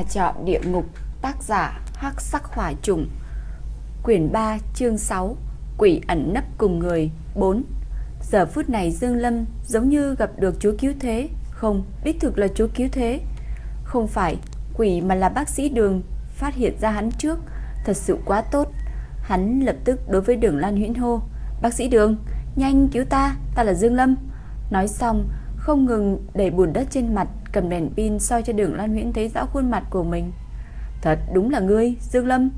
Nhà trọ địa ngục Tác giả Hắc sắc hỏa trùng. Quyển 3 chương 6 Quỷ ẩn nấp cùng người 4 Giờ phút này Dương Lâm giống như gặp được chúa cứu thế. Không, đích thực là chúa cứu thế. Không phải quỷ mà là bác sĩ đường Phát hiện ra hắn trước. Thật sự quá tốt. Hắn lập tức đối với đường Lan Huyễn hô Bác sĩ đường, nhanh cứu ta, ta là Dương Lâm. Nói xong Không ngừng đẩy bùn đất trên mặt cầm đèn pin soi cho Đường Lan Huyễn thấy rõ khuôn mặt của mình. Thật đúng là ngươi, Dương Lâm.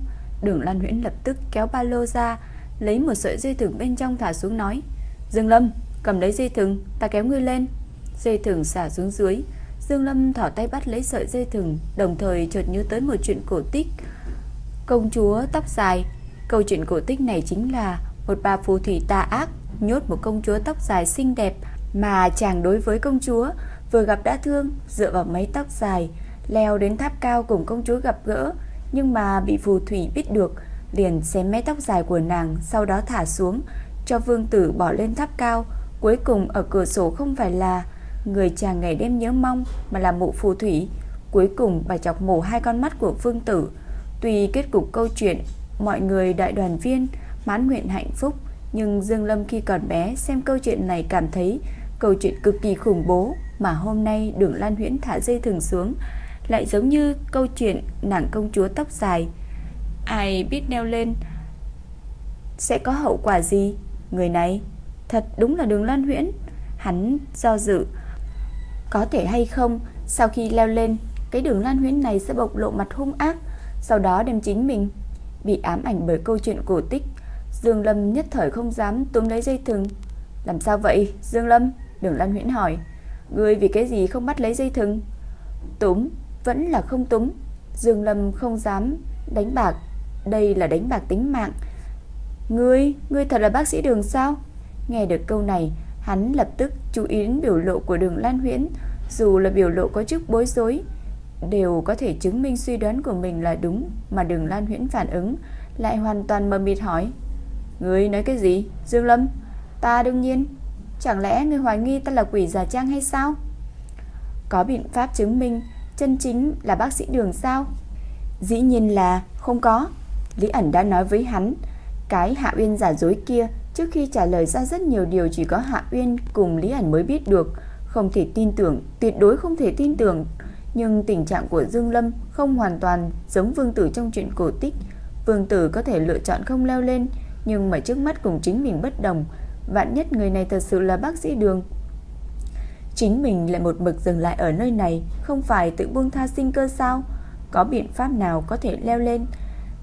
Đường Lan Huyễn lập tức kéo ba lô ra, lấy một sợi dây thừng bên trong thả xuống nói: "Dương Lâm, cầm lấy dây thừng, ta kéo ngươi lên." Dây thừng xả xuống dưới, Dương Lâm thỏ tay bắt lấy sợi dây thừng, đồng thời chợt nhớ tới một chuyện cổ tích. Công chúa tóc dài, câu chuyện cổ tích này chính là một bà phù thủy tà ác nhốt một công chúa tóc dài xinh đẹp mà chàng đối với công chúa vừa gặp đã thương, dựa vào mấy tóc dài, leo đến tháp cao cùng công chúa gặp gỡ, nhưng mà bị phù thủy biết được, liền xém mái tóc dài của nàng, sau đó thả xuống, cho vương tử bỏ lên tháp cao. Cuối cùng ở cửa sổ không phải là người chàng ngày đêm nhớ mong, mà là mụ phù thủy. Cuối cùng bà chọc mổ hai con mắt của vương tử. Tuy kết cục câu chuyện, mọi người đại đoàn viên mãn nguyện hạnh phúc, nhưng Dương Lâm khi còn bé xem câu chuyện này cảm thấy câu chuyện cực kỳ khủng bố, mà hôm nay Đường Lan Huyễn thả dây thừng xuống, lại giống như câu chuyện nàng công chúa tóc dài. Ai biết leo lên sẽ có hậu quả gì? Người này thật đúng là Đường Lan Huyễn. Hắn do dự có thể hay không sau khi leo lên, cái Đường Lan Huyễn này sẽ bộc lộ mặt hung ác, sau đó đem chính mình bị ám ảnh bởi câu chuyện cổ tích. Dương Lâm nhất thời không dám túm lấy dây thừng. Làm sao vậy, Dương Lâm? Đường Lan Huyễn hỏi. Ngươi vì cái gì không bắt lấy dây thừng? Túm, vẫn là không túm. Dương Lâm không dám đánh bạc, đây là đánh bạc tính mạng. Ngươi, ngươi thật là bác sĩ Đường sao? Nghe được câu này, hắn lập tức chú ý đến biểu lộ của Đường Lan Huyễn, dù là biểu lộ có chút bối rối, đều có thể chứng minh suy đoán của mình là đúng, mà Đường Lan Huyễn phản ứng lại hoàn toàn mờ mịt hỏi: "Ngươi nói cái gì?" Dương Lâm: "Ta đương nhiên Chẳng lẽ người hoài nghi ta là quỷ giả trang hay sao? Có biện pháp chứng minh chân chính là bác sĩ đường sao? Dĩ nhiên là không có. Lý ẩn đã nói với hắn, cái Hạ Uyên giả dối kia trước khi trả lời ra rất nhiều điều chỉ có Hạ Uyên cùng Lý ẩn mới biết được, không thể tin tưởng, tuyệt đối không thể tin tưởng. Nhưng tình trạng của Dương Lâm không hoàn toàn giống vương tử trong chuyện cổ tích. Vương tử có thể lựa chọn không leo lên, nhưng mà trước mắt cùng chính mình bất đồng, Vạn nhất người này thật sự là bác sĩ đường. Chính mình lại một mực dừng lại ở nơi này, Không phải tự buông tha sinh cơ sao? Có biện pháp nào có thể leo lên?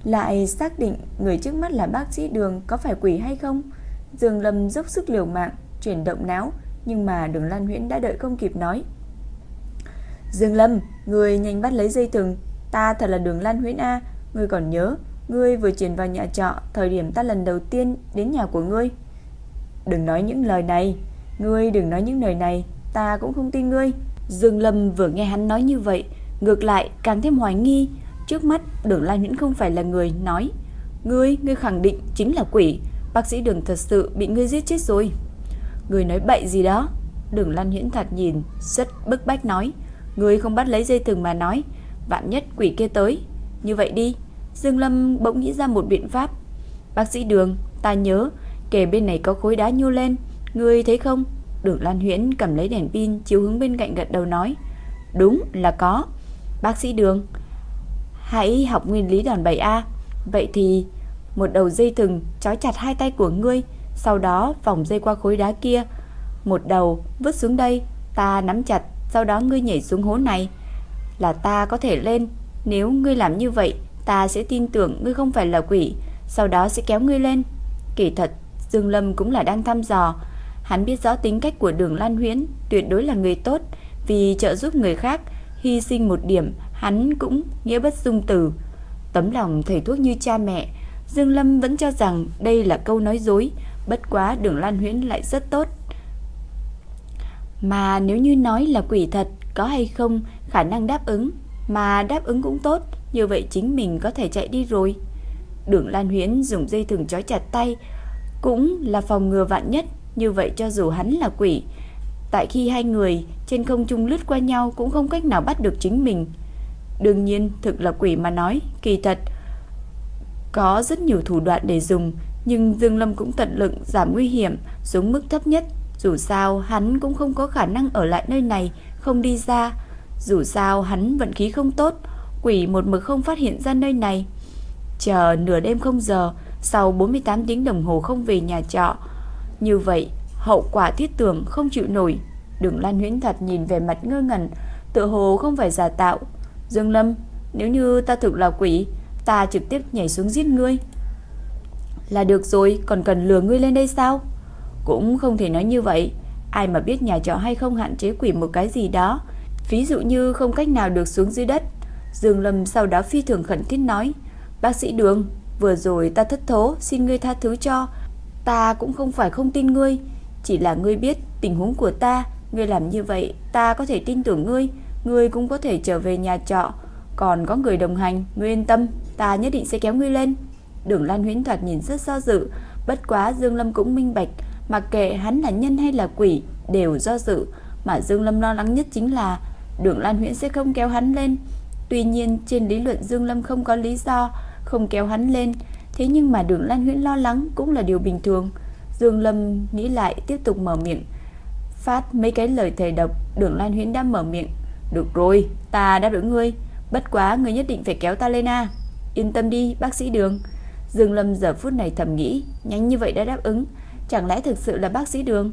Lại xác định người trước mắt là bác sĩ đường Có phải quỷ hay không? Dương Lâm dốc sức liều mạng, Chuyển động não, Nhưng mà đường Lan Huyễn đã đợi không kịp nói. Dương Lâm, Người nhanh bắt lấy dây thừng. Ta thật là đường Lan Huyễn A, Ngươi còn nhớ, Ngươi vừa chuyển vào nhà trọ Thời điểm ta lần đầu tiên đến nhà của ngươi. Đừng nói những lời này. Ngươi đừng nói những lời này. Ta cũng không tin ngươi. Dương Lâm vừa nghe hắn nói như vậy Ngược lại càng thêm hoài nghi. Trước mắt đường Lan Nhẫn không phải là người nói Ngươi, ngươi khẳng định chính là quỷ. Bác sĩ đường thật sự bị ngươi giết chết rồi. Ngươi nói bậy gì đó? Đường Lan Nhẫn thật nhìn Rất bức bách nói. Ngươi không bắt lấy dây thừng mà nói Vạn nhất quỷ kia tới. Như vậy đi. Dương Lâm bỗng nghĩ ra một biện pháp. Bác sĩ đường Ta nhớ Kề bên này có khối đá nhô lên. Ngươi thấy không? Đường Lan Huyễn cầm lấy đèn pin, Chiếu hướng bên cạnh gật đầu nói. Đúng là có. Bác sĩ Đường, Hãy học nguyên lý đòn bẩy A. Vậy thì một đầu dây thừng trói chặt hai tay của ngươi, Sau đó vòng dây qua khối đá kia. Một đầu vứt xuống đây, Ta nắm chặt, Sau đó ngươi nhảy xuống hố này. Là ta có thể lên. Nếu ngươi làm như vậy, Ta sẽ tin tưởng ngươi không phải là quỷ, Sau đó sẽ kéo ngươi lên. Kỳ thật Dương Lâm cũng là đang thăm dò. Hắn biết rõ tính cách của Đường Lan Huyễn, tuyệt đối là người tốt, vì trợ giúp người khác, hy sinh một điểm, hắn cũng nghĩa bất dung từ. Tấm lòng thầy thuốc như cha mẹ, Dương Lâm vẫn cho rằng đây là câu nói dối, bất quá Đường Lan Huyễn lại rất tốt. Mà nếu như nói là quỷ thật, có hay không khả năng đáp ứng, mà đáp ứng cũng tốt, như vậy chính mình có thể chạy đi rồi. Đường Lan Huyễn dùng dây thừng trói chặt tay, cũng là phòng ngừa vạn nhất, như vậy cho dù hắn là quỷ, tại khi hai người trên không trung lướt qua nhau cũng không cách nào bắt được chính mình. Đương nhiên, thực là quỷ mà nói, kỳ thật có rất nhiều thủ đoạn để dùng, nhưng Dương Lâm cũng tận lực giảm nguy hiểm xuống mức thấp nhất. Dù sao, hắn cũng không có khả năng ở lại nơi này, không đi ra. Dù sao, hắn vận khí không tốt, quỷ một mực không phát hiện ra nơi này. Chờ nửa đêm không giờ, sau 48 tiếng đồng hồ không về nhà trọ. Như vậy, hậu quả thiết tưởng không chịu nổi. Đường Lan Huyễn thật nhìn về mặt ngơ ngẩn, tự hồ không phải giả tạo. Dương Lâm, nếu như ta thực là quỷ, ta trực tiếp nhảy xuống giết ngươi. Là được rồi, còn cần lừa ngươi lên đây sao? Cũng không thể nói như vậy. Ai mà biết nhà trọ hay không hạn chế quỷ một cái gì đó. Ví dụ như không cách nào được xuống dưới đất. Dương Lâm sau đó phi thường khẩn thiết nói. Bác sĩ Đường, vừa rồi ta thất thố, xin ngươi tha thứ cho. Ta cũng không phải không tin ngươi. Chỉ là ngươi biết tình huống của ta. Ngươi làm như vậy, ta có thể tin tưởng ngươi. Ngươi cũng có thể trở về nhà trọ. Còn có người đồng hành, ngươi yên tâm, ta nhất định sẽ kéo ngươi lên. Đường Lan Huyễn thoạt nhìn rất do dự, bất quá Dương Lâm cũng minh bạch, mặc kệ hắn là nhân hay là quỷ, đều do dự, mà Dương Lâm lo lắng nhất chính là Đường Lan Huyễn sẽ không kéo hắn lên. Tuy nhiên, trên lý luận Dương Lâm không có lý do không kéo hắn lên, thế nhưng mà Đường Lan Huyễn lo lắng cũng là điều bình thường. Dương Lâm nghĩ lại tiếp tục mở miệng, phát mấy cái lời thề độc, Đường Lan Huyễn đã mở miệng, "Được rồi, ta đáp ứng ngươi, bất quá ngươi nhất định phải kéo ta lên a." Yên tâm đi, bác sĩ Đường. Dương Lâm giờ phút này thầm nghĩ, nhanh như vậy đã đáp ứng, chẳng lẽ thực sự là bác sĩ Đường?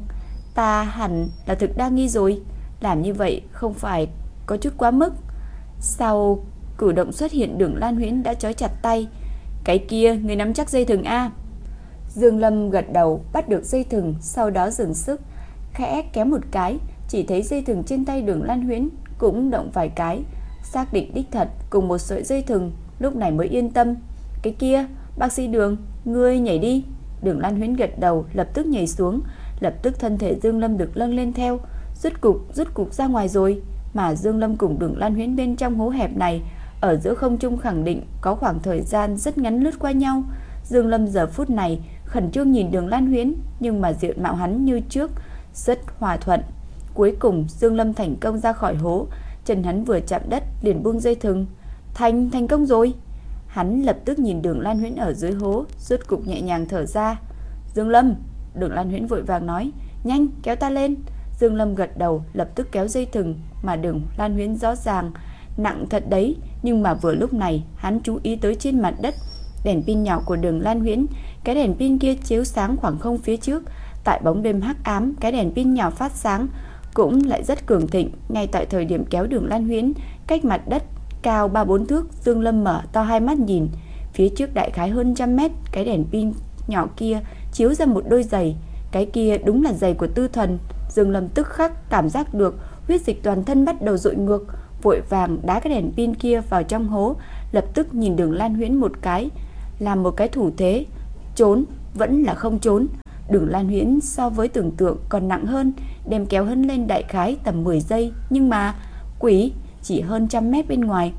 Ta hẳn là thực đa nghi rồi, làm như vậy không phải có chút quá mức. Sau cử động xuất hiện Đường Lan Huyễn đã trói chặt tay, cái kia người nắm chắc dây thừng a. Dương Lâm gật đầu, bắt được dây thừng, sau đó dừng sức, khẽ kéo một cái, chỉ thấy dây thừng trên tay Đường Lan Huyễn cũng động vài cái, xác định đích thật cùng một sợi dây thừng, lúc này mới yên tâm. Cái kia, Bác sĩ Đường, ngươi nhảy đi. Đường Lan Huyễn gật đầu, lập tức nhảy xuống, lập tức thân thể Dương Lâm được lâng lên theo, rút cục, rút cục ra ngoài rồi, mà Dương Lâm cùng Đường Lan Huyễn bên trong hố hẹp này, ở giữa không trung khẳng định có khoảng thời gian rất ngắn lướt qua nhau. Dương Lâm giờ phút này khẩn trương nhìn Đường Lan Huyễn, nhưng mà diện mạo hắn như trước rất hòa thuận. Cuối cùng Dương Lâm thành công ra khỏi hố, chân hắn vừa chạm đất liền buông dây thừng. Thành thành công rồi. Hắn lập tức nhìn Đường Lan Huyễn ở dưới hố, rốt cục nhẹ nhàng thở ra. "Dương Lâm!" Đường Lan Huyễn vội vàng nói, "Nhanh, kéo ta lên." Dương Lâm gật đầu, lập tức kéo dây thừng, mà Đường Lan Huyễn rõ ràng nặng thật đấy, nhưng mà vừa lúc này, hắn chú ý tới trên mặt đất đèn pin nhỏ của Đường Lan Huyễn, cái đèn pin kia chiếu sáng khoảng không phía trước, tại bóng đêm hắc ám, cái đèn pin nhỏ phát sáng cũng lại rất cường thịnh, ngay tại thời điểm kéo Đường Lan Huyễn cách mặt đất cao 3-4 thước, Dương Lâm mở to hai mắt nhìn, phía trước đại khái hơn trăm mét, cái đèn pin nhỏ kia chiếu ra một đôi giày, cái kia đúng là giày của Tư Thần. Dương Lâm tức khắc cảm giác được huyết dịch toàn thân bắt đầu dội ngược, vội vàng đá cái đèn pin kia vào trong hố, lập tức nhìn Đường Lan Huyễn một cái, làm một cái thủ thế, trốn vẫn là không trốn. Đường Lan Huyễn so với tưởng tượng còn nặng hơn, đem kéo hân lên đại khái tầm 10 giây, nhưng mà quỷ chỉ hơn trăm mét bên ngoài.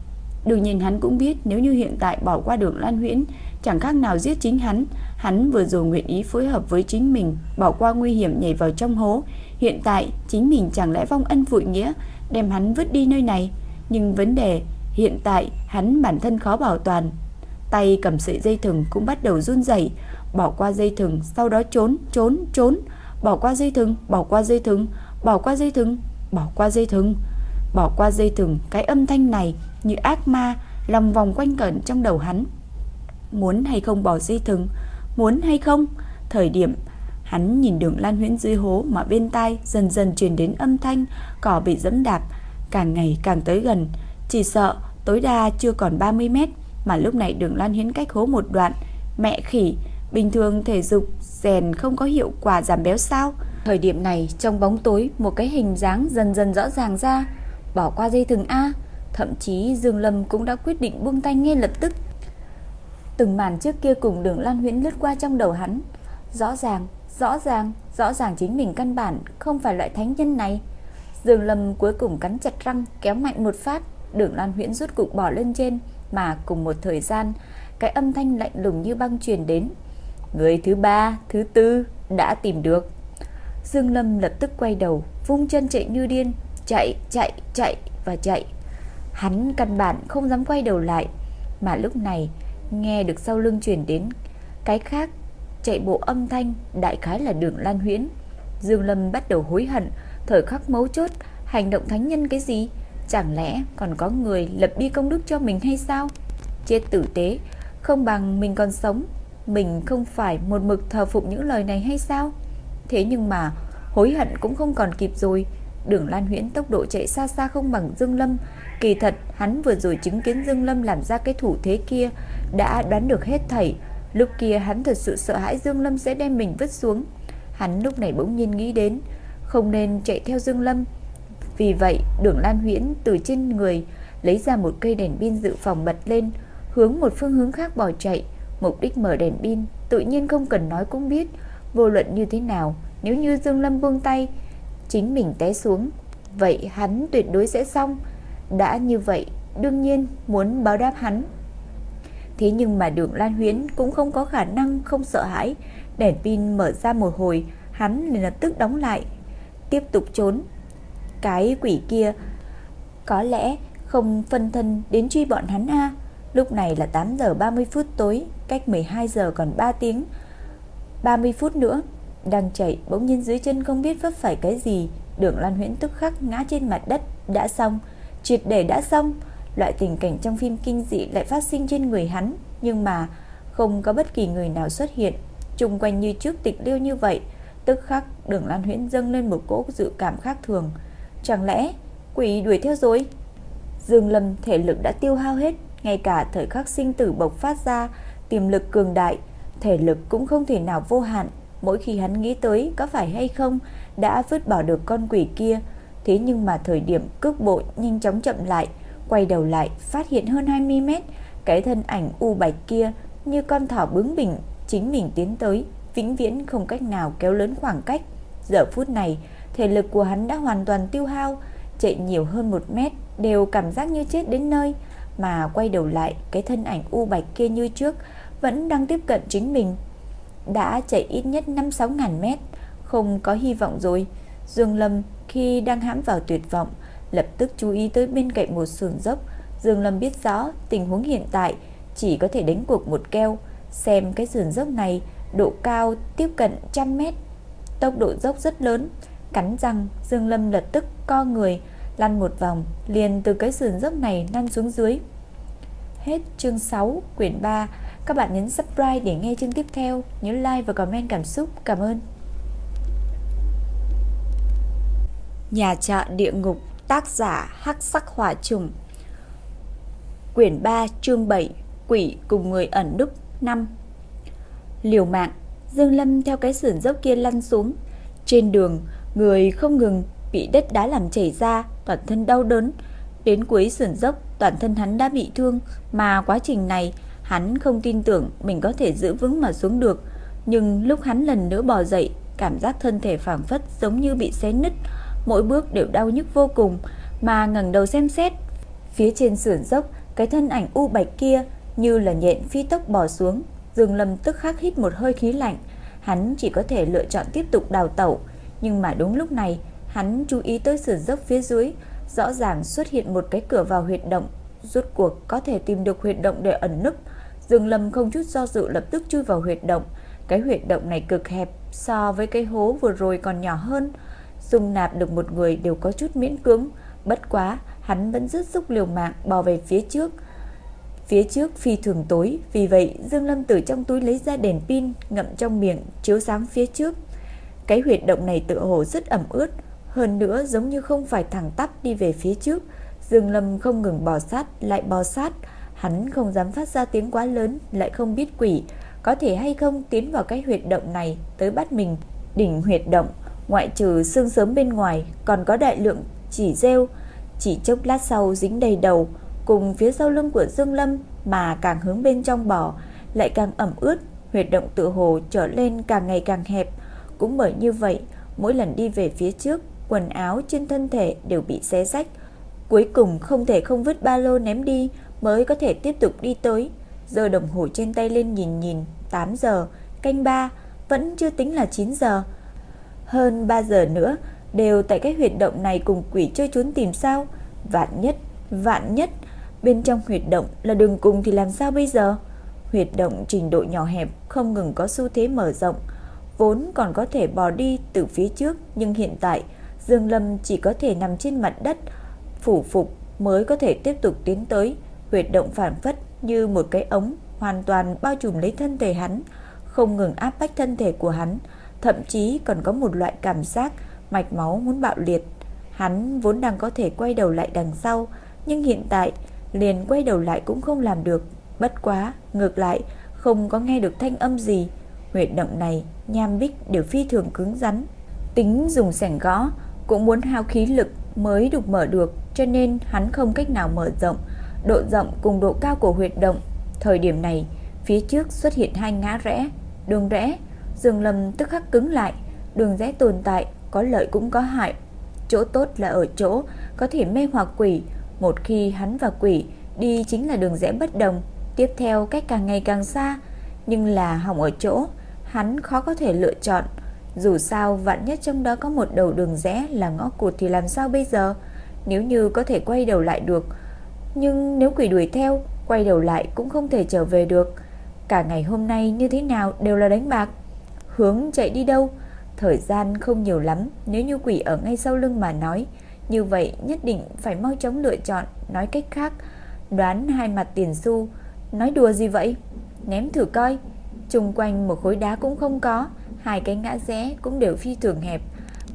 Đương nhiên hắn cũng biết nếu như hiện tại bỏ qua đường Lan Huyễn, chẳng khác nào giết chính hắn. Hắn vừa rồi nguyện ý phối hợp với chính mình, bỏ qua nguy hiểm nhảy vào trong hố. Hiện tại, chính mình chẳng lẽ vong ân vội nghĩa, đem hắn vứt đi nơi này. Nhưng vấn đề, hiện tại hắn bản thân khó bảo toàn. Tay cầm sợi dây thừng cũng bắt đầu run rẩy, bỏ qua dây thừng, sau đó trốn, trốn, trốn, bỏ qua dây thừng, bỏ qua dây thừng, bỏ qua dây thừng, bỏ qua dây thừng. Bỏ qua dây thừng, cái âm thanh này như ác ma lòng vòng quanh cẩn trong đầu hắn. Muốn hay không bỏ dây thừng, muốn hay không? Thời điểm hắn nhìn đường Lan Huyễn dưới hố mà bên tai dần dần truyền đến âm thanh cỏ bị dẫm đạp, càng ngày càng tới gần, chỉ sợ tối đa chưa còn 30 mét mà lúc này đường Lan Hiến cách hố một đoạn, mẹ khỉ, bình thường thể dục rèn không có hiệu quả giảm béo sao? Thời điểm này trong bóng tối một cái hình dáng dần dần rõ ràng ra, bỏ qua dây thừng A. Thậm chí Dương Lâm cũng đã quyết định buông tay ngay lập tức. Từng màn trước kia cùng đường Lan Huyễn lướt qua trong đầu hắn. Rõ ràng, rõ ràng, rõ ràng chính mình căn bản không phải loại thánh nhân này. Dương Lâm cuối cùng cắn chặt răng, kéo mạnh một phát, đường Lan Huyễn rút cục bỏ lên trên, mà cùng một thời gian, cái âm thanh lạnh lùng như băng truyền đến. Người thứ ba, thứ tư đã tìm được. Dương Lâm lập tức quay đầu, vung chân chạy như điên, chạy, chạy, chạy và chạy. Hắn căn bản không dám quay đầu lại, mà lúc này nghe được sau lưng truyền đến cái khác chạy bộ âm thanh, đại khái là Đường Lan Huyễn. Dương Lâm bắt đầu hối hận, thời khắc mấu chốt, hành động thánh nhân cái gì? Chẳng lẽ còn có người lập bi công đức cho mình hay sao? Chết tử tế, không bằng mình còn sống, mình không phải một mực thờ phụng những lời này hay sao? Thế nhưng mà hối hận cũng không còn kịp rồi. Đường Lan Huyễn tốc độ chạy xa xa không bằng Dương Lâm, kỳ thật hắn vừa rồi chứng kiến Dương Lâm làm ra cái thủ thế kia đã đoán được hết thảy. Lúc kia hắn thật sự sợ hãi Dương Lâm sẽ đem mình vứt xuống. Hắn lúc này bỗng nhiên nghĩ đến không nên chạy theo Dương Lâm. Vì vậy, Đường Lan Huyễn từ trên người lấy ra một cây đèn pin dự phòng bật lên, hướng một phương hướng khác bỏ chạy. Mục đích mở đèn pin tự nhiên không cần nói cũng biết, vô luận như thế nào, nếu như Dương Lâm buông tay, chính mình té xuống, vậy hắn tuyệt đối sẽ xong. Đã như vậy, đương nhiên muốn báo đáp hắn. Thế nhưng mà Đường Lan Huyễn cũng không có khả năng không sợ hãi, đèn pin mở ra một hồi, hắn liền lập tức đóng lại, tiếp tục trốn. Cái quỷ kia có lẽ không phân thân đến truy bọn hắn a. Lúc này là 8 giờ 30 phút tối, cách 12 giờ còn 3 tiếng. 30 phút nữa, đang chạy bỗng nhiên dưới chân không biết vấp phải cái gì, Đường Lan Huyễn tức khắc ngã trên mặt đất, đã xong, triệt để đã xong. Loại tình cảnh trong phim kinh dị lại phát sinh trên người hắn, nhưng mà không có bất kỳ người nào xuất hiện, chung quanh như trước tịch liêu như vậy, tức khắc Đường Lan Huyễn dâng lên một cỗ dự cảm khác thường. Chẳng lẽ quỷ đuổi theo rồi? Dương Lâm thể lực đã tiêu hao hết, ngay cả thời khắc sinh tử bộc phát ra, tiềm lực cường đại, thể lực cũng không thể nào vô hạn. Mỗi khi hắn nghĩ tới có phải hay không đã vứt bỏ được con quỷ kia, thế nhưng mà thời điểm cước bộ nhanh chóng chậm lại, quay đầu lại phát hiện hơn 20 mét, cái thân ảnh u bạch kia như con thỏ bướng bỉnh chính mình tiến tới, vĩnh viễn không cách nào kéo lớn khoảng cách. Giờ phút này, thể lực của hắn đã hoàn toàn tiêu hao, chạy nhiều hơn một mét đều cảm giác như chết đến nơi, mà quay đầu lại, cái thân ảnh u bạch kia như trước vẫn đang tiếp cận chính mình. Đã chạy ít nhất 5-6 ngàn mét, không có hy vọng rồi. Dương Lâm khi đang hãm vào tuyệt vọng, lập tức chú ý tới bên cạnh một sườn dốc. Dương Lâm biết rõ tình huống hiện tại chỉ có thể đánh cuộc một keo, xem cái sườn dốc này độ cao tiếp cận trăm mét, tốc độ dốc rất lớn. Cắn răng, Dương Lâm lập tức co người, lăn một vòng, liền từ cái sườn dốc này lăn xuống dưới. Hết chương 6, quyển 3. Các bạn nhấn subscribe để nghe chương tiếp theo, nhớ like và comment cảm xúc. Cảm ơn. Nhà trọ địa ngục, tác giả Hắc Sắc Hỏa Trùng. Quyển 3, chương 7, Quỷ cùng người ẩn đức 5. Liều mạng, Dương Lâm theo cái sườn dốc kia lăn xuống. Trên đường, người không ngừng bị đất đá làm chảy ra, toàn thân đau đớn. Đến cuối sườn dốc, toàn thân hắn đã bị thương, mà quá trình này hắn không tin tưởng mình có thể giữ vững mà xuống được. Nhưng lúc hắn lần nữa bò dậy, cảm giác thân thể phảng phất giống như bị xé nứt, mỗi bước đều đau nhức vô cùng, mà ngẩng đầu xem xét, phía trên sườn dốc, cái thân ảnh u bạch kia như là nhện phi tốc bò xuống, Dương Lâm tức khắc hít một hơi khí lạnh, hắn chỉ có thể lựa chọn tiếp tục đào tẩu, nhưng mà đúng lúc này, hắn chú ý tới sườn dốc phía dưới, rõ ràng xuất hiện một cái cửa vào huyệt động, rốt cuộc có thể tìm được huyệt động để ẩn núp. Dương Lâm không chút do dự lập tức chui vào huyệt động, cái huyệt động này cực hẹp, so với cái hố vừa rồi còn nhỏ hơn, dung nạp được một người đều có chút miễn cưỡng, bất quá hắn vẫn rất sức liều mạng bò về phía trước. Phía trước phi thường tối, vì vậy Dương Lâm từ trong túi lấy ra đèn pin ngậm trong miệng chiếu sáng phía trước. Cái huyệt động này tựa hồ rất ẩm ướt, hơn nữa giống như không phải thẳng tắp đi về phía trước. Dương Lâm không ngừng bò sát, lại bò sát, hắn không dám phát ra tiếng quá lớn, lại không biết quỷ có thể hay không tiến vào cái huyệt động này tới bắt mình. Đỉnh huyệt động, ngoại trừ xương sớm bên ngoài, còn có đại lượng chỉ rêu, chỉ chốc lát sau dính đầy đầu, cùng phía sau lưng của Dương Lâm mà càng hướng bên trong bò lại càng ẩm ướt, huyệt động tự hồ trở lên càng ngày càng hẹp. Cũng bởi như vậy, mỗi lần đi về phía trước, quần áo trên thân thể đều bị xé rách. Cuối cùng không thể không vứt ba lô ném đi mới có thể tiếp tục đi tới. Giờ đồng hồ trên tay lên nhìn nhìn, 8 giờ, canh 3, vẫn chưa tính là 9 giờ. Hơn 3 giờ nữa, đều tại cái huyệt động này cùng quỷ chơi trốn tìm sao? Vạn nhất Vạn nhất bên trong huyệt động là đường cùng thì làm sao bây giờ? Huyệt động trình độ nhỏ hẹp không ngừng có xu thế mở rộng, vốn còn có thể bò đi từ phía trước, nhưng hiện tại Dương Lâm chỉ có thể nằm trên mặt đất, phủ phục mới có thể tiếp tục tiến tới. Huyệt động phản phất như một cái ống hoàn toàn bao trùm lấy thân thể hắn, không ngừng áp bách thân thể của hắn, thậm chí còn có một loại cảm giác mạch máu muốn bạo liệt. Hắn vốn đang có thể quay đầu lại đằng sau, nhưng hiện tại liền quay đầu lại cũng không làm được. Bất quá, ngược lại, không có nghe được thanh âm gì. Huyệt động này, nham bích đều phi thường cứng rắn. Tính dùng sẻng gõ, cũng muốn hao khí lực mới được mở được, cho nên hắn không cách nào mở rộng. Độ rộng cùng độ cao của huyệt động. Thời điểm này, phía trước xuất hiện hai ngã rẽ, đường rẽ. Dương Lâm tức khắc cứng lại, đường rẽ tồn tại, có lợi cũng có hại. Chỗ tốt là ở chỗ có thể mê hoặc quỷ, một khi hắn và quỷ đi chính là đường rẽ bất đồng, tiếp theo cách càng ngày càng xa, nhưng là hỏng ở chỗ, hắn khó có thể lựa chọn. Dù sao vạn nhất trong đó có một đầu đường rẽ là ngõ cụt thì làm sao bây giờ? Nếu như có thể quay đầu lại được, nhưng nếu quỷ đuổi theo, quay đầu lại cũng không thể trở về được. Cả ngày hôm nay như thế nào đều là đánh bạc. Hướng chạy đi đâu? Thời gian không nhiều lắm, nếu như quỷ ở ngay sau lưng mà nói, như vậy nhất định phải mau chóng lựa chọn, nói cách khác, đoán hai mặt tiền xu, nói đùa gì vậy? Ném thử coi. Trung quanh một khối đá cũng không có, hai cái ngã rẽ cũng đều phi thường hẹp,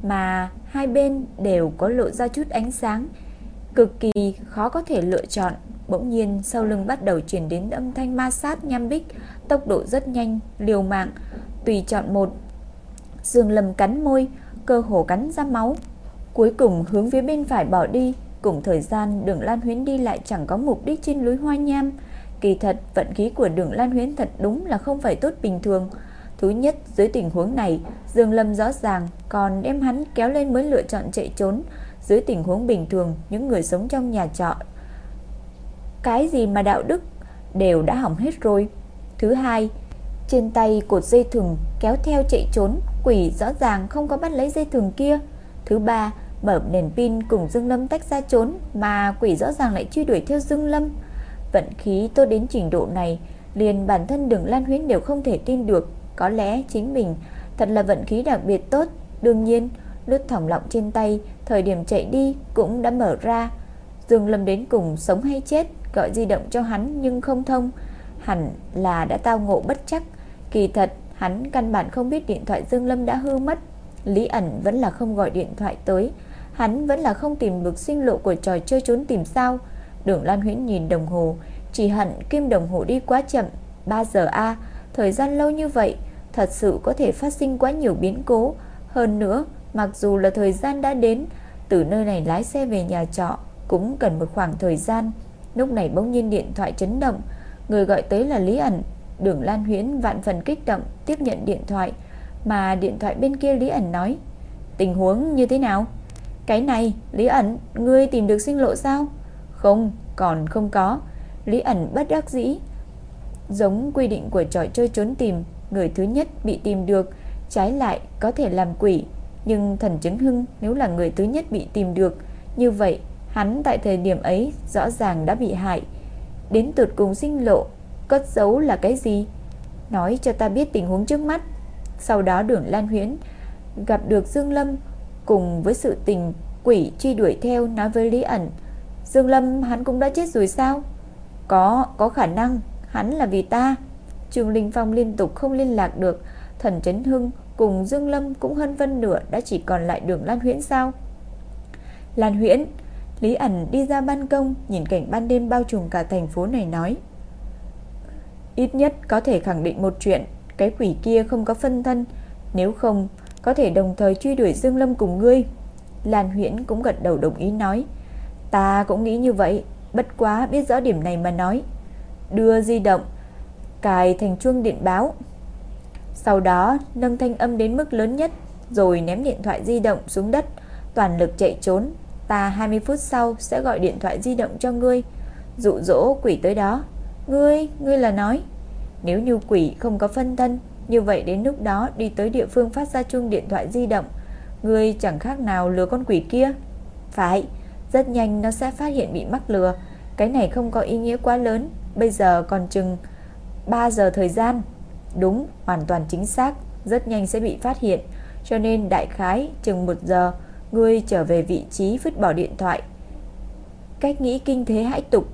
mà hai bên đều có lộ ra chút ánh sáng, cực kỳ khó có thể lựa chọn. Bỗng nhiên sau lưng bắt đầu truyền đến âm thanh ma sát nham bích, tốc độ rất nhanh, liều mạng, tùy chọn một. Dương lầm cắn môi, cơ hồ cắn ra máu, cuối cùng hướng phía bên phải bỏ đi. Cùng thời gian đường Lan Huyến đi lại chẳng có mục đích trên núi Hoa Nham. Kỳ thật, vận khí của đường Lan Huyến thật đúng là không phải tốt bình thường. Thứ nhất, dưới tình huống này, Dương Lâm rõ ràng còn đem hắn kéo lên mới lựa chọn chạy trốn. Dưới tình huống bình thường, những người sống trong nhà trọ cái gì mà đạo đức đều đã hỏng hết rồi. Thứ hai, trên tay cột dây thừng kéo theo chạy trốn, quỷ rõ ràng không có bắt lấy dây thừng kia. Thứ ba, mở đèn pin cùng Dương Lâm tách ra trốn mà quỷ rõ ràng lại truy đuổi theo Dương Lâm. Vận khí tốt đến trình độ này, liền bản thân Đường Lan Huyến đều không thể tin được, có lẽ chính mình thật là vận khí đặc biệt tốt. Đương nhiên, lướt thỏng lọng trên tay, thời điểm chạy đi cũng đã mở ra. Dương Lâm đến cùng sống hay chết, gọi di động cho hắn nhưng không thông, hẳn là đã tao ngộ bất chắc. Kỳ thật, hắn căn bản không biết điện thoại Dương Lâm đã hư mất. Lý ẩn vẫn là không gọi điện thoại tới, hắn vẫn là không tìm được sinh lộ của trò chơi trốn tìm sao. Đường Lan Huyễn nhìn đồng hồ, chỉ hận kim đồng hồ đi quá chậm, 3 giờ a, thời gian lâu như vậy, thật sự có thể phát sinh quá nhiều biến cố, hơn nữa, mặc dù là thời gian đã đến, từ nơi này lái xe về nhà trọ cũng cần một khoảng thời gian. Lúc này bỗng nhiên điện thoại chấn động, người gọi tới là Lý ẩn. Đường Lan Huyễn vạn phần kích động tiếp nhận điện thoại, mà điện thoại bên kia Lý ẩn nói: "Tình huống như thế nào?" "Cái này, Lý ẩn, ngươi tìm được sinh lộ sao?" "Không, còn không có." Lý ẩn bất đắc dĩ. Giống quy định của trò chơi trốn tìm, người thứ nhất bị tìm được, trái lại có thể làm quỷ, nhưng thần chứng hưng nếu là người thứ nhất bị tìm được, như vậy Hắn tại thời điểm ấy rõ ràng đã bị hại Đến tụt cùng sinh lộ Cất giấu là cái gì Nói cho ta biết tình huống trước mắt Sau đó đường Lan huyễn Gặp được Dương Lâm Cùng với sự tình quỷ truy đuổi theo Nói với Lý ẩn. Dương Lâm hắn cũng đã chết rồi sao? Có, có khả năng Hắn là vì ta. Trường Linh Phong liên tục không liên lạc được. Thần Trấn Hưng cùng Dương Lâm cũng hơn vân nửa Đã chỉ còn lại đường Lan Huyễn sao? Lan Huyễn Lý ẩn đi ra ban công Nhìn cảnh ban đêm bao trùm cả thành phố này nói. Ít nhất có thể khẳng định một chuyện Cái quỷ kia không có phân thân. Nếu không có thể đồng thời truy đuổi Dương Lâm cùng ngươi. Lan Huyễn cũng gật đầu đồng ý nói Ta cũng nghĩ như vậy Bất quá biết rõ điểm này mà nói. Đưa di động Cài thành chuông điện báo. Sau đó nâng thanh âm đến mức lớn nhất Rồi ném điện thoại di động xuống đất. Toàn lực chạy trốn Ta 20 phút sau sẽ gọi điện thoại di động cho ngươi. Dụ dỗ quỷ tới đó. Ngươi, ngươi là nói Nếu như quỷ không có phân thân như vậy đến lúc đó đi tới địa phương phát ra chuông điện thoại di động. Ngươi chẳng khác nào lừa con quỷ kia. Phải Rất nhanh nó sẽ phát hiện bị mắc lừa. Cái này không có ý nghĩa quá lớn. Bây giờ còn chừng 3 giờ thời gian. Đúng, hoàn toàn chính xác. Rất nhanh sẽ bị phát hiện. Cho nên đại khái chừng 1 giờ Ngươi trở về vị trí vứt bỏ điện thoại. Cách nghĩ kinh thế hãi tục.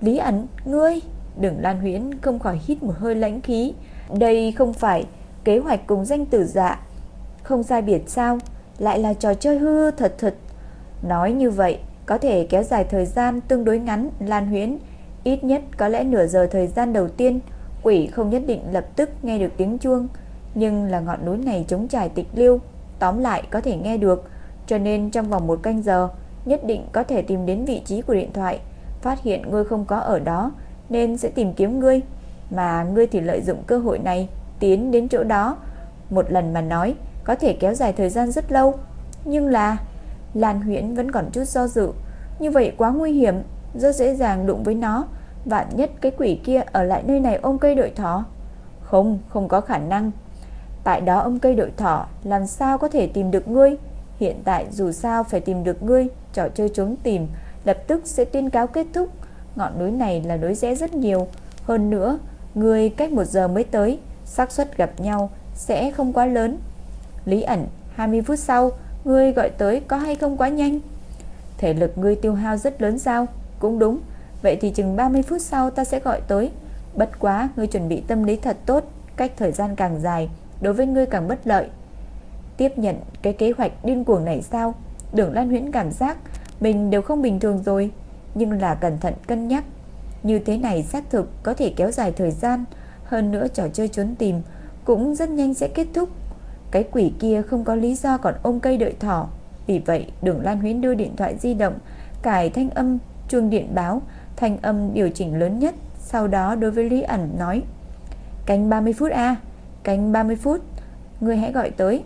Lý ẩn, ngươi! Đường Lan Huyễn không khỏi hít một hơi lãnh khí. Đây không phải kế hoạch cùng danh tử dạ. Không sai biệt sao? Lại là trò chơi hư thật thật. Nói như vậy, Có thể kéo dài thời gian tương đối ngắn, Lan Huyễn Ít nhất có lẽ nửa giờ thời gian đầu tiên, Quỷ không nhất định lập tức nghe được tiếng chuông. Nhưng là ngọn núi này chống trải tịch liêu, Tóm lại có thể nghe được. Cho nên trong vòng một canh giờ, Nhất định có thể tìm đến vị trí của điện thoại. Phát hiện ngươi không có ở đó, Nên sẽ tìm kiếm ngươi. Mà ngươi thì lợi dụng cơ hội này Tiến đến chỗ đó. Một lần mà nói Có thể kéo dài thời gian rất lâu Nhưng là Lan Huyễn vẫn còn chút do dự. Như vậy quá nguy hiểm Rất dễ dàng đụng với nó. Vạn nhất cái quỷ kia ở lại nơi này ôm cây đội thỏ. Không, không có khả năng. Tại đó ôm cây đội thỏ Làm sao có thể tìm được ngươi? Hiện tại dù sao phải tìm được ngươi Trò chơi trốn tìm Lập tức sẽ tuyên cáo kết thúc. Ngọn núi này là núi rẽ rất nhiều. Hơn nữa, người cách một giờ mới tới, xác suất gặp nhau sẽ không quá lớn. Lý ẩn 20 phút sau Ngươi gọi tới có hay không quá nhanh? Thể lực ngươi tiêu hao rất lớn sao? Cũng đúng. Vậy thì chừng 30 phút sau ta sẽ gọi tới. Bất quá ngươi chuẩn bị tâm lý thật tốt, Cách thời gian càng dài, Đối với ngươi càng bất lợi. Tiếp nhận cái kế hoạch điên cuồng này sao? Đường Lan Huyễn cảm giác Mình đều không bình thường rồi, Nhưng là cẩn thận cân nhắc. Như thế này xác thực có thể kéo dài thời gian, Hơn nữa trò chơi trốn tìm Cũng rất nhanh sẽ kết thúc. Cái quỷ kia không có lý do còn ôm cây đợi thỏ, Vì vậy đường Lan Huyến đưa điện thoại di động, Cài thanh âm, chuông điện báo, Thanh âm điều chỉnh lớn nhất, Sau đó đối với Lý ẩn nói, Canh 30 phút a, Canh 30 phút Người hãy gọi tới.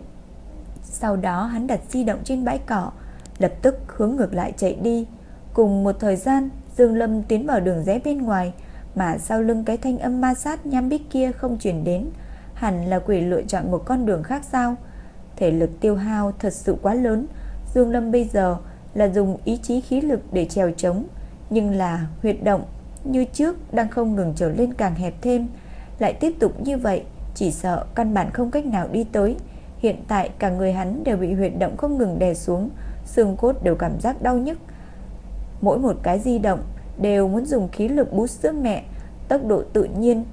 Sau đó hắn đặt di động trên bãi cỏ, Lập tức hướng ngược lại chạy đi. Cùng một thời gian Dương Lâm tiến vào đường rẽ bên ngoài, Mà sau lưng cái thanh âm ma sát nham bích kia không chuyển đến, Hẳn là quỷ lựa chọn một con đường khác sao? Thể lực tiêu hao thật sự quá lớn, Dương Lâm bây giờ là dùng ý chí khí lực để trèo trống, Nhưng là huyệt động như trước đang không ngừng trở lên càng hẹp thêm, Lại tiếp tục như vậy, Chỉ sợ căn bản không cách nào đi tới. Hiện tại cả người hắn đều bị huyệt động không ngừng đè xuống, Xương cốt đều cảm giác đau nhức Mỗi một cái di động Đều muốn dùng khí lực bút sữa mẹ, Tốc độ tự nhiên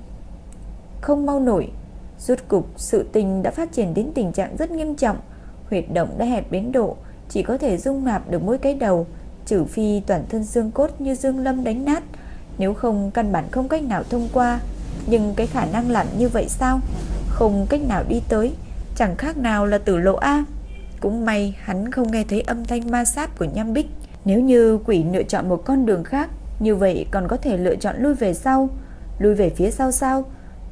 Không mau nổi. Rốt cục, sự tình đã phát triển đến tình trạng rất nghiêm trọng. Huyệt động đã hẹp đến độ, Chỉ có thể dung nạp được mỗi cái đầu, Trừ phi toàn thân xương cốt như Dương Lâm đánh nát. Nếu không, căn bản không cách nào thông qua. Nhưng cái khả năng làm như vậy sao? Không cách nào đi tới, Chẳng khác nào là tử lộ A. Cũng may hắn không nghe thấy âm thanh ma sát của nham bích. Nếu như quỷ lựa chọn một con đường khác, Như vậy còn có thể lựa chọn lui về sau. Lui về phía sau sao?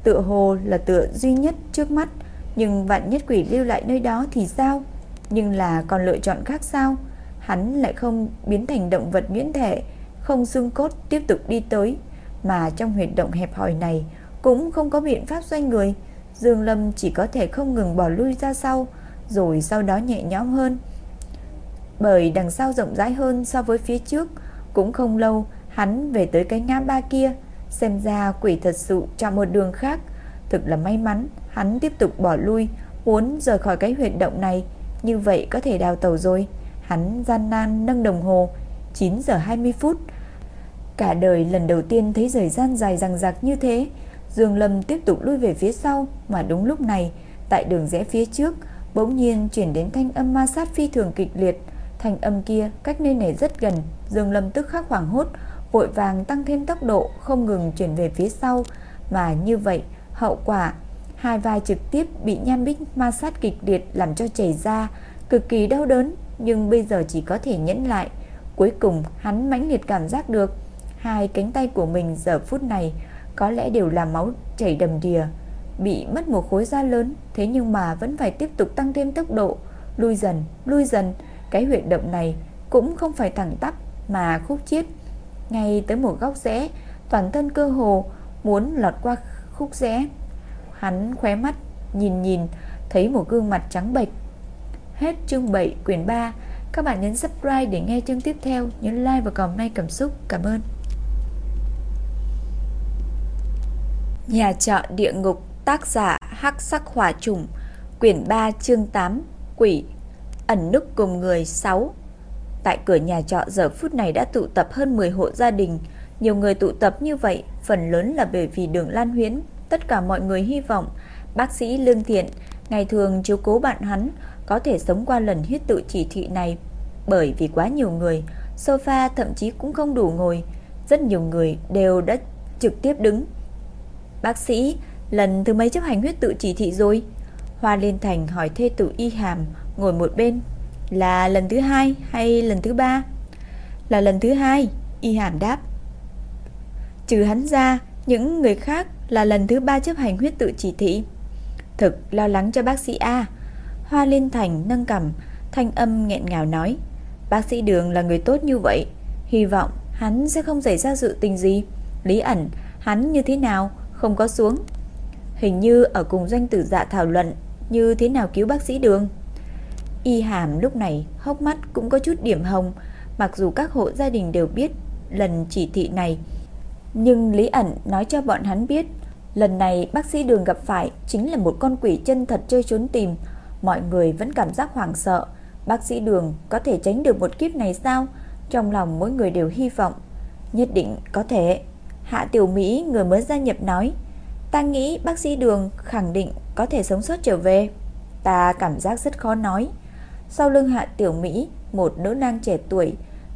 Tựa hồ là tựa duy nhất trước mắt. Nhưng vạn nhất quỷ lưu lại nơi đó thì sao? Nhưng là còn lựa chọn khác sao? Hắn lại không biến thành động vật nhuyễn thể, Không xương cốt tiếp tục đi tới. Mà trong huyệt động hẹp hòi này Cũng không có biện pháp xoay người. Dương Lâm chỉ có thể không ngừng bỏ lui ra sau, Rồi sau đó nhẹ nhõm hơn. Bởi đằng sau rộng rãi hơn so với phía trước, Cũng không lâu, Hắn về tới cái ngã ba kia, Xem ra quỷ thật sự chọn một đường khác. Thực là may mắn, Hắn tiếp tục bỏ lui, Muốn rời khỏi cái huyệt động này. Như vậy có thể đào tàu rồi. Hắn gian nan nâng đồng hồ 9 giờ 20 phút. Cả đời lần đầu tiên thấy thời gian dài dằng dặc như thế, Dương Lâm tiếp tục lui về phía sau. Mà đúng lúc này, Tại đường rẽ phía trước, Bỗng nhiên chuyển đến thanh âm ma sát phi thường kịch liệt. Thanh âm kia cách nơi này rất gần. Dương Lâm tức khắc hoảng hốt, vội vàng tăng thêm tốc độ, không ngừng chuyển về phía sau. Mà như vậy, hậu quả, hai vai trực tiếp bị nham bích ma sát kịch liệt làm cho chảy ra, cực kỳ đau đớn. Nhưng bây giờ chỉ có thể nhẫn lại. Cuối cùng, hắn mãnh liệt cảm giác được, hai cánh tay của mình giờ phút này có lẽ đều là máu chảy đầm đìa, bị mất một khối da lớn. Thế nhưng mà vẫn phải tiếp tục tăng thêm tốc độ, lui dần lui dần cái huyệt động này cũng không phải thẳng tắp mà khúc chiết ngay tới một góc rẽ, toàn thân cơ hồ muốn lọt qua khúc rẽ. Hắn khóe mắt nhìn nhìn, thấy một gương mặt trắng bệch. Hết chương 7 quyển 3. Các bạn nhấn subscribe để nghe chương tiếp theo, nhấn like và comment cảm xúc. Cảm ơn. Nhà trọ địa ngục tác giả Hắc Sắc Hỏa Trùng, quyển 3 chương 8, Quỷ, ẩn nức cùng người 6. Tại cửa nhà trọ giờ phút này đã tụ tập hơn 10 hộ gia đình, nhiều người tụ tập như vậy phần lớn là bởi vì Đường Lan Huyễn, tất cả mọi người hy vọng bác sĩ Lương Thiện ngày thường chiếu cố bạn hắn có thể sống qua lần huyết tự chỉ thị này, bởi vì quá nhiều người, sofa thậm chí cũng không đủ ngồi, rất nhiều người đều đã trực tiếp đứng. Bác sĩ, lần thứ mấy chấp hành huyết tự chỉ thị rồi? Hoa Liên Thành hỏi thê tử Y Hàm ngồi một bên, là lần thứ hai hay lần thứ ba? Là lần thứ hai, Y Hàm đáp. Trừ hắn ra, những người khác là lần thứ ba chấp hành huyết tự chỉ thị. Thực lo lắng cho bác sĩ A. Hoa Liên Thành nâng cằm, thanh âm nghẹn ngào nói. Bác sĩ Đường là người tốt như vậy, hy vọng hắn sẽ không xảy ra sự tình gì. Lý ẩn, hắn như thế nào, không có xuống. Hình như ở cùng doanh tử dạ thảo luận như thế nào cứu bác sĩ Đường. Y Hàm lúc này hốc mắt cũng có chút điểm hồng, mặc dù các hộ gia đình đều biết lần chỉ thị này, nhưng Lý ẩn nói cho bọn hắn biết, lần này bác sĩ Đường gặp phải chính là một con quỷ chân thật chơi trốn tìm, mọi người vẫn cảm giác hoảng sợ. Bác sĩ Đường có thể tránh được một kiếp này sao? Trong lòng mỗi người đều hy vọng, nhất định có thể. Hạ Tiểu Mỹ người mới gia nhập nói, ta nghĩ bác sĩ Đường khẳng định có thể sống sót trở về. Ta cảm giác rất khó nói. Sau lưng Hạ Tiểu Mỹ, một nữ nang trẻ tuổi,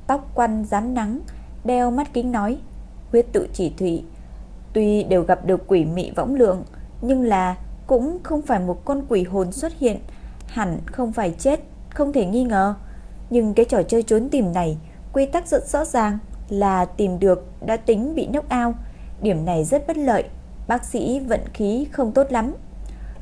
tóc quăn rám nắng, đeo mắt kính nói, huyết tự chỉ thủy, tuy đều gặp được quỷ mị võng lượng, nhưng là cũng không phải một con quỷ hồn xuất hiện, hẳn không phải chết, không thể nghi ngờ. Nhưng cái trò chơi trốn tìm này, quy tắc rất rõ ràng là tìm được đã tính bị nốc ao, điểm này rất bất lợi, bác sĩ vận khí không tốt lắm.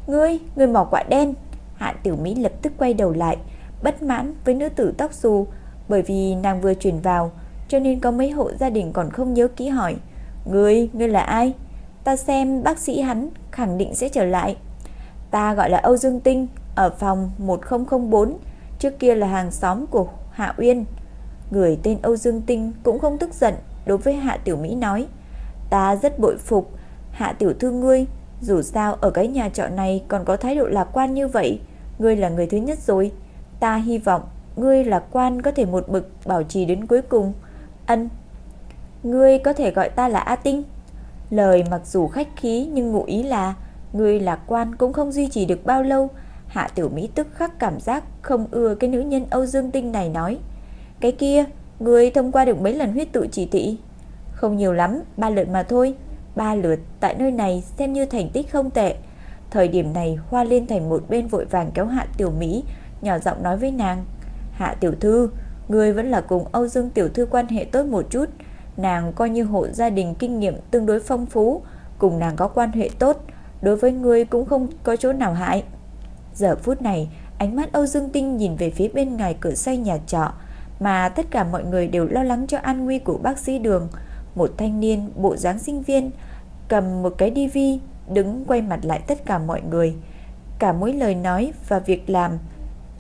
Ngươi, ngươi mỏ quả đen. Hạ Tiểu Mỹ lập tức quay đầu lại, bất mãn với nữ tử tóc xù, bởi vì nàng vừa chuyển vào, cho nên có mấy hộ gia đình còn không nhớ kỹ hỏi. Ngươi, ngươi là ai? Ta xem bác sĩ hắn khẳng định sẽ trở lại. Ta gọi là Âu Dương Tinh, ở phòng 1004, trước kia là hàng xóm của Hạ Uyên. Người tên Âu Dương Tinh cũng không tức giận đối với Hạ Tiểu Mỹ nói. Ta rất bội phục Hạ Tiểu Thư ngươi, dù sao ở cái nhà trọ này còn có thái độ lạc quan như vậy, ngươi là người thứ nhất rồi. Ta hy vọng ngươi lạc quan có thể một mực bảo trì đến cuối cùng. Ân, ngươi có thể gọi ta là A Tinh. Lời mặc dù khách khí nhưng ngụ ý là ngươi lạc quan cũng không duy trì được bao lâu. Hạ Tiểu Mỹ tức khắc cảm giác không ưa cái nữ nhân Âu Dương Tinh này nói. Cái kia, ngươi thông qua được mấy lần huyết tự chỉ thị? Không nhiều lắm, ba lượt mà thôi. Ba lượt tại nơi này xem như thành tích không tệ. Thời điểm này Hoa Liên Thành một bên vội vàng kéo Hạ Tiểu Mỹ, nhỏ giọng nói với nàng. Hạ Tiểu Thư, người vẫn là cùng Âu Dương Tiểu Thư quan hệ tốt một chút. Nàng coi như hộ gia đình kinh nghiệm tương đối phong phú, cùng nàng có quan hệ tốt, đối với người cũng không có chỗ nào hại. Giờ phút này, ánh mắt Âu Dương Tinh nhìn về phía bên ngoài cửa xây nhà trọ, mà tất cả mọi người đều lo lắng cho an nguy của bác sĩ Đường. Một thanh niên bộ dáng sinh viên cầm một cái DV đứng quay mặt lại tất cả mọi người. Cả mỗi lời nói và việc làm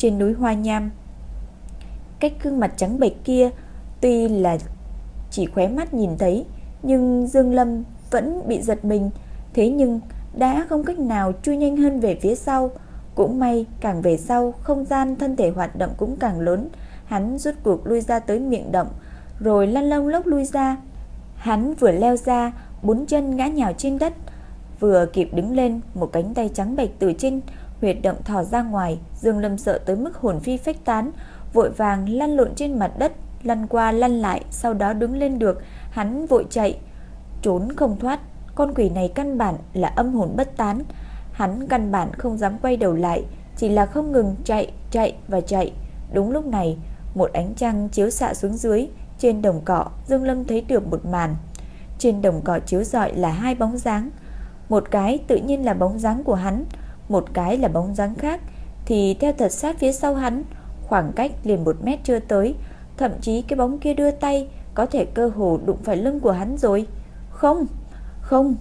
trên núi Hoa Nham. Cách gương mặt trắng bệch kia tuy là chỉ khóe mắt nhìn thấy, nhưng Dương Lâm vẫn bị giật mình, thế nhưng đã không cách nào chui nhanh hơn về phía sau. Cũng may, càng về sau, không gian thân thể hoạt động cũng càng lớn, hắn rút cuộc lui ra tới miệng động, rồi lăn lông lốc lui ra. Hắn vừa leo ra, bốn chân ngã nhào trên đất, vừa kịp đứng lên, một cánh tay trắng bệch từ trên huyệt động thò ra ngoài, Dương Lâm sợ tới mức hồn phi phách tán, vội vàng lăn lộn trên mặt đất, lăn qua lăn lại, sau đó đứng lên được, hắn vội chạy, trốn không thoát. Con quỷ này căn bản là âm hồn bất tán, hắn căn bản không dám quay đầu lại, chỉ là không ngừng chạy, chạy và chạy. Đúng lúc này, một ánh trăng chiếu xạ xuống dưới, trên đồng cỏ, Dương Lâm thấy được một màn. Trên đồng cỏ chiếu rọi là hai bóng dáng, một cái tự nhiên là bóng dáng của hắn, một cái là bóng dáng khác thì theo thật sát phía sau hắn, khoảng cách liền một mét chưa tới, thậm chí cái bóng kia đưa tay có thể cơ hồ đụng phải lưng của hắn rồi. Không, không.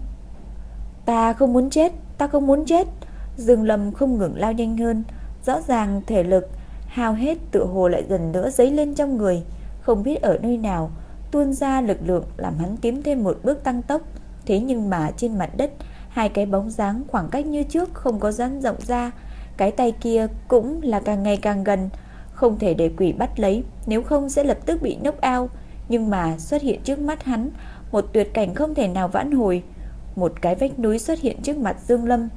Ta không muốn chết, ta không muốn chết. Dương Lâm không ngừng lao nhanh hơn, rõ ràng thể lực hao hết tựa hồ lại dần nữa dấy lên trong người, không biết ở nơi nào tuôn ra lực lượng làm hắn tiến thêm một bước tăng tốc. Thế nhưng mà trên mặt đất, hai cái bóng dáng khoảng cách như trước không có giãn rộng ra, cái tay kia cũng là càng ngày càng gần, không thể để quỷ bắt lấy, nếu không sẽ lập tức bị nốc ao. Nhưng mà xuất hiện trước mắt hắn, một tuyệt cảnh không thể nào vãn hồi. Một cái vách núi xuất hiện trước mặt Dương Lâm,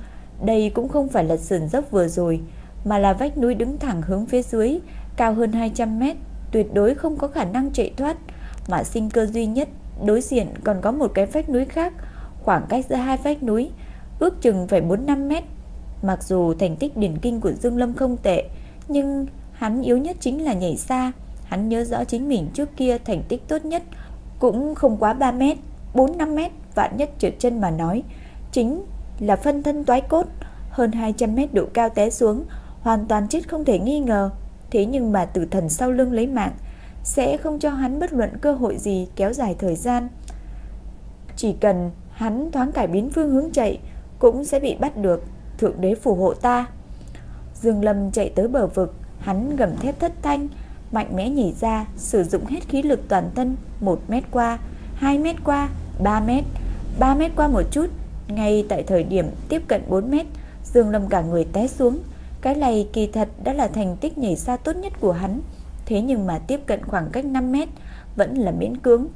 đây cũng không phải là sườn dốc vừa rồi, mà là vách núi đứng thẳng hướng phía dưới, cao hơn 200 mét, tuyệt đối không có khả năng chạy thoát, mà sinh cơ duy nhất đối diện còn có một cái vách núi khác, khoảng cách giữa hai vách núi ước chừng phải 4-5 mét. Mặc dù thành tích điển kinh của Dương Lâm không tệ, nhưng hắn yếu nhất chính là nhảy xa. Hắn nhớ rõ chính mình trước kia thành tích tốt nhất cũng không quá 3 mét, 4-5 mét, vạn nhất trượt chân mà nói, chính là phân thân toái cốt, hơn 200 mét độ cao té xuống, hoàn toàn chết không thể nghi ngờ. Thế nhưng mà tử thần sau lưng lấy mạng, sẽ không cho hắn bất luận cơ hội gì kéo dài thời gian. Chỉ cần hắn thoáng cải biến phương hướng chạy, cũng sẽ bị bắt được, thượng đế phù hộ ta. Dương Lâm chạy tới bờ vực, hắn gầm thét thất thanh, mạnh mẽ nhảy ra, sử dụng hết khí lực toàn thân, 1 mét qua, 2 mét qua, 3 mét, 3 mét qua một chút, ngay tại thời điểm tiếp cận 4 mét, Dương Lâm cả người té xuống. Cái này kỳ thật đã là thành tích nhảy xa tốt nhất của hắn. Thế nhưng mà tiếp cận khoảng cách 5 mét vẫn là miễn cưỡng.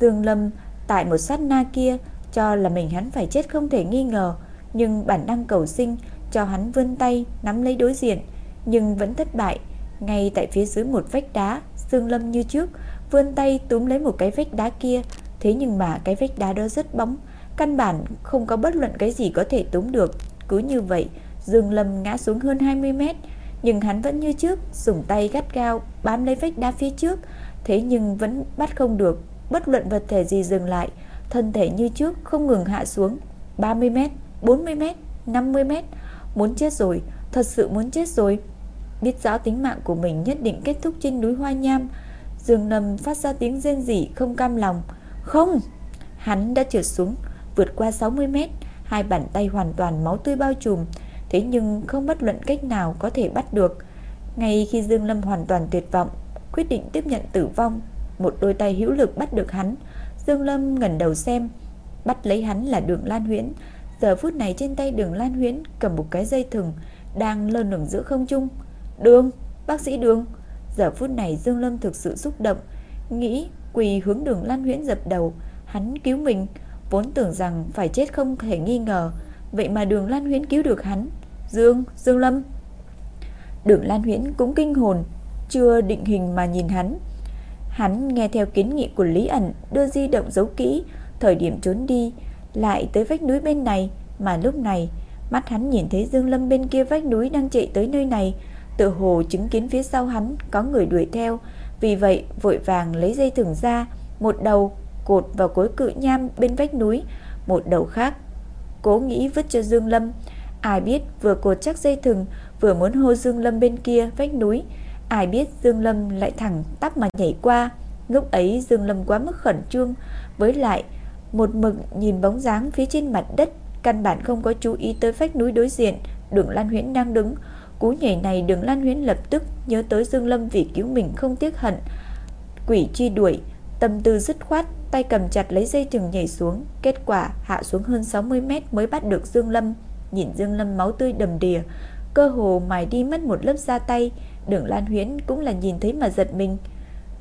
Dương Lâm tại một sát na kia cho là mình hắn phải chết không thể nghi ngờ, nhưng bản năng cầu sinh cho hắn vươn tay nắm lấy đối diện, nhưng vẫn thất bại. Ngay tại phía dưới một vách đá, Dương Lâm như trước vươn tay túm lấy một cái vách đá kia, thế nhưng mà cái vách đá đó rất bóng, căn bản không có bất luận cái gì có thể túm được. Cứ như vậy, Dương Lâm ngã xuống hơn 20 mét, nhưng hắn vẫn như trước, dùng tay gắt gao bám lấy vách đá phía trước, thế nhưng vẫn bắt không được, bất luận vật thể gì dừng lại, thân thể như trước không ngừng hạ xuống, 30 mét, 40 mét, 50 mét, muốn chết rồi, thật sự muốn chết rồi. Biết rõ tính mạng của mình nhất định kết thúc trên núi Hoa Nham, Dương Lâm phát ra tiếng rên rỉ không cam lòng. Không! Hắn đã trượt xuống, vượt qua 60 mét, hai bàn tay hoàn toàn máu tươi bao trùm, thế nhưng không bất luận cách nào có thể bắt được. Ngay khi Dương Lâm hoàn toàn tuyệt vọng, quyết định tiếp nhận tử vong, một đôi tay hữu lực bắt được hắn. Dương Lâm ngẩng đầu xem, bắt lấy hắn là Đường Lan Huyễn. Giờ phút này trên tay Đường Lan Huyễn cầm một cái dây thừng đang lơ lửng giữa không trung. "Đường, bác sĩ Đường." Giờ phút này Dương Lâm thực sự xúc động, nghĩ quỳ hướng Đường Lan Huyễn dập đầu, hắn cứu mình, vốn tưởng rằng phải chết không thể nghi ngờ, vậy mà Đường Lan Huyễn cứu được hắn. Dương, Dương Lâm. Đường Lan Huyễn cũng kinh hồn, chưa định hình mà nhìn hắn. Hắn nghe theo kiến nghị của Lý ẩn đưa di động giấu kỹ, thời điểm trốn đi, lại tới vách núi bên này, mà lúc này, mắt hắn nhìn thấy Dương Lâm bên kia vách núi đang chạy tới nơi này, tự hồ chứng kiến phía sau hắn có người đuổi theo, vì vậy vội vàng lấy dây thừng ra, một đầu cột vào cối cự nham bên vách núi, một đầu khác cố nghĩ vứt cho Dương Lâm. Ai biết vừa cột chắc dây thừng, vừa muốn hô Dương Lâm bên kia vách núi, ai biết Dương Lâm lại thẳng tắp mà nhảy qua. Lúc ấy Dương Lâm quá mức khẩn trương, với lại một mực nhìn bóng dáng phía trên mặt đất, căn bản không có chú ý tới vách núi đối diện, Đường Lan Huyễn đang đứng. Cú nhảy này Đường Lan Huyễn lập tức nhớ tới Dương Lâm vì cứu mình không tiếc hận. Quỷ truy đuổi, tâm tư dứt khoát, tay cầm chặt lấy dây thừng nhảy xuống, kết quả hạ xuống hơn 60 mét mới bắt được Dương Lâm. Nhìn Dương Lâm máu tươi đầm đìa, cơ hồ mài đi mất một lớp da tay, Đường Lan Huyễn cũng là nhìn thấy mà giật mình.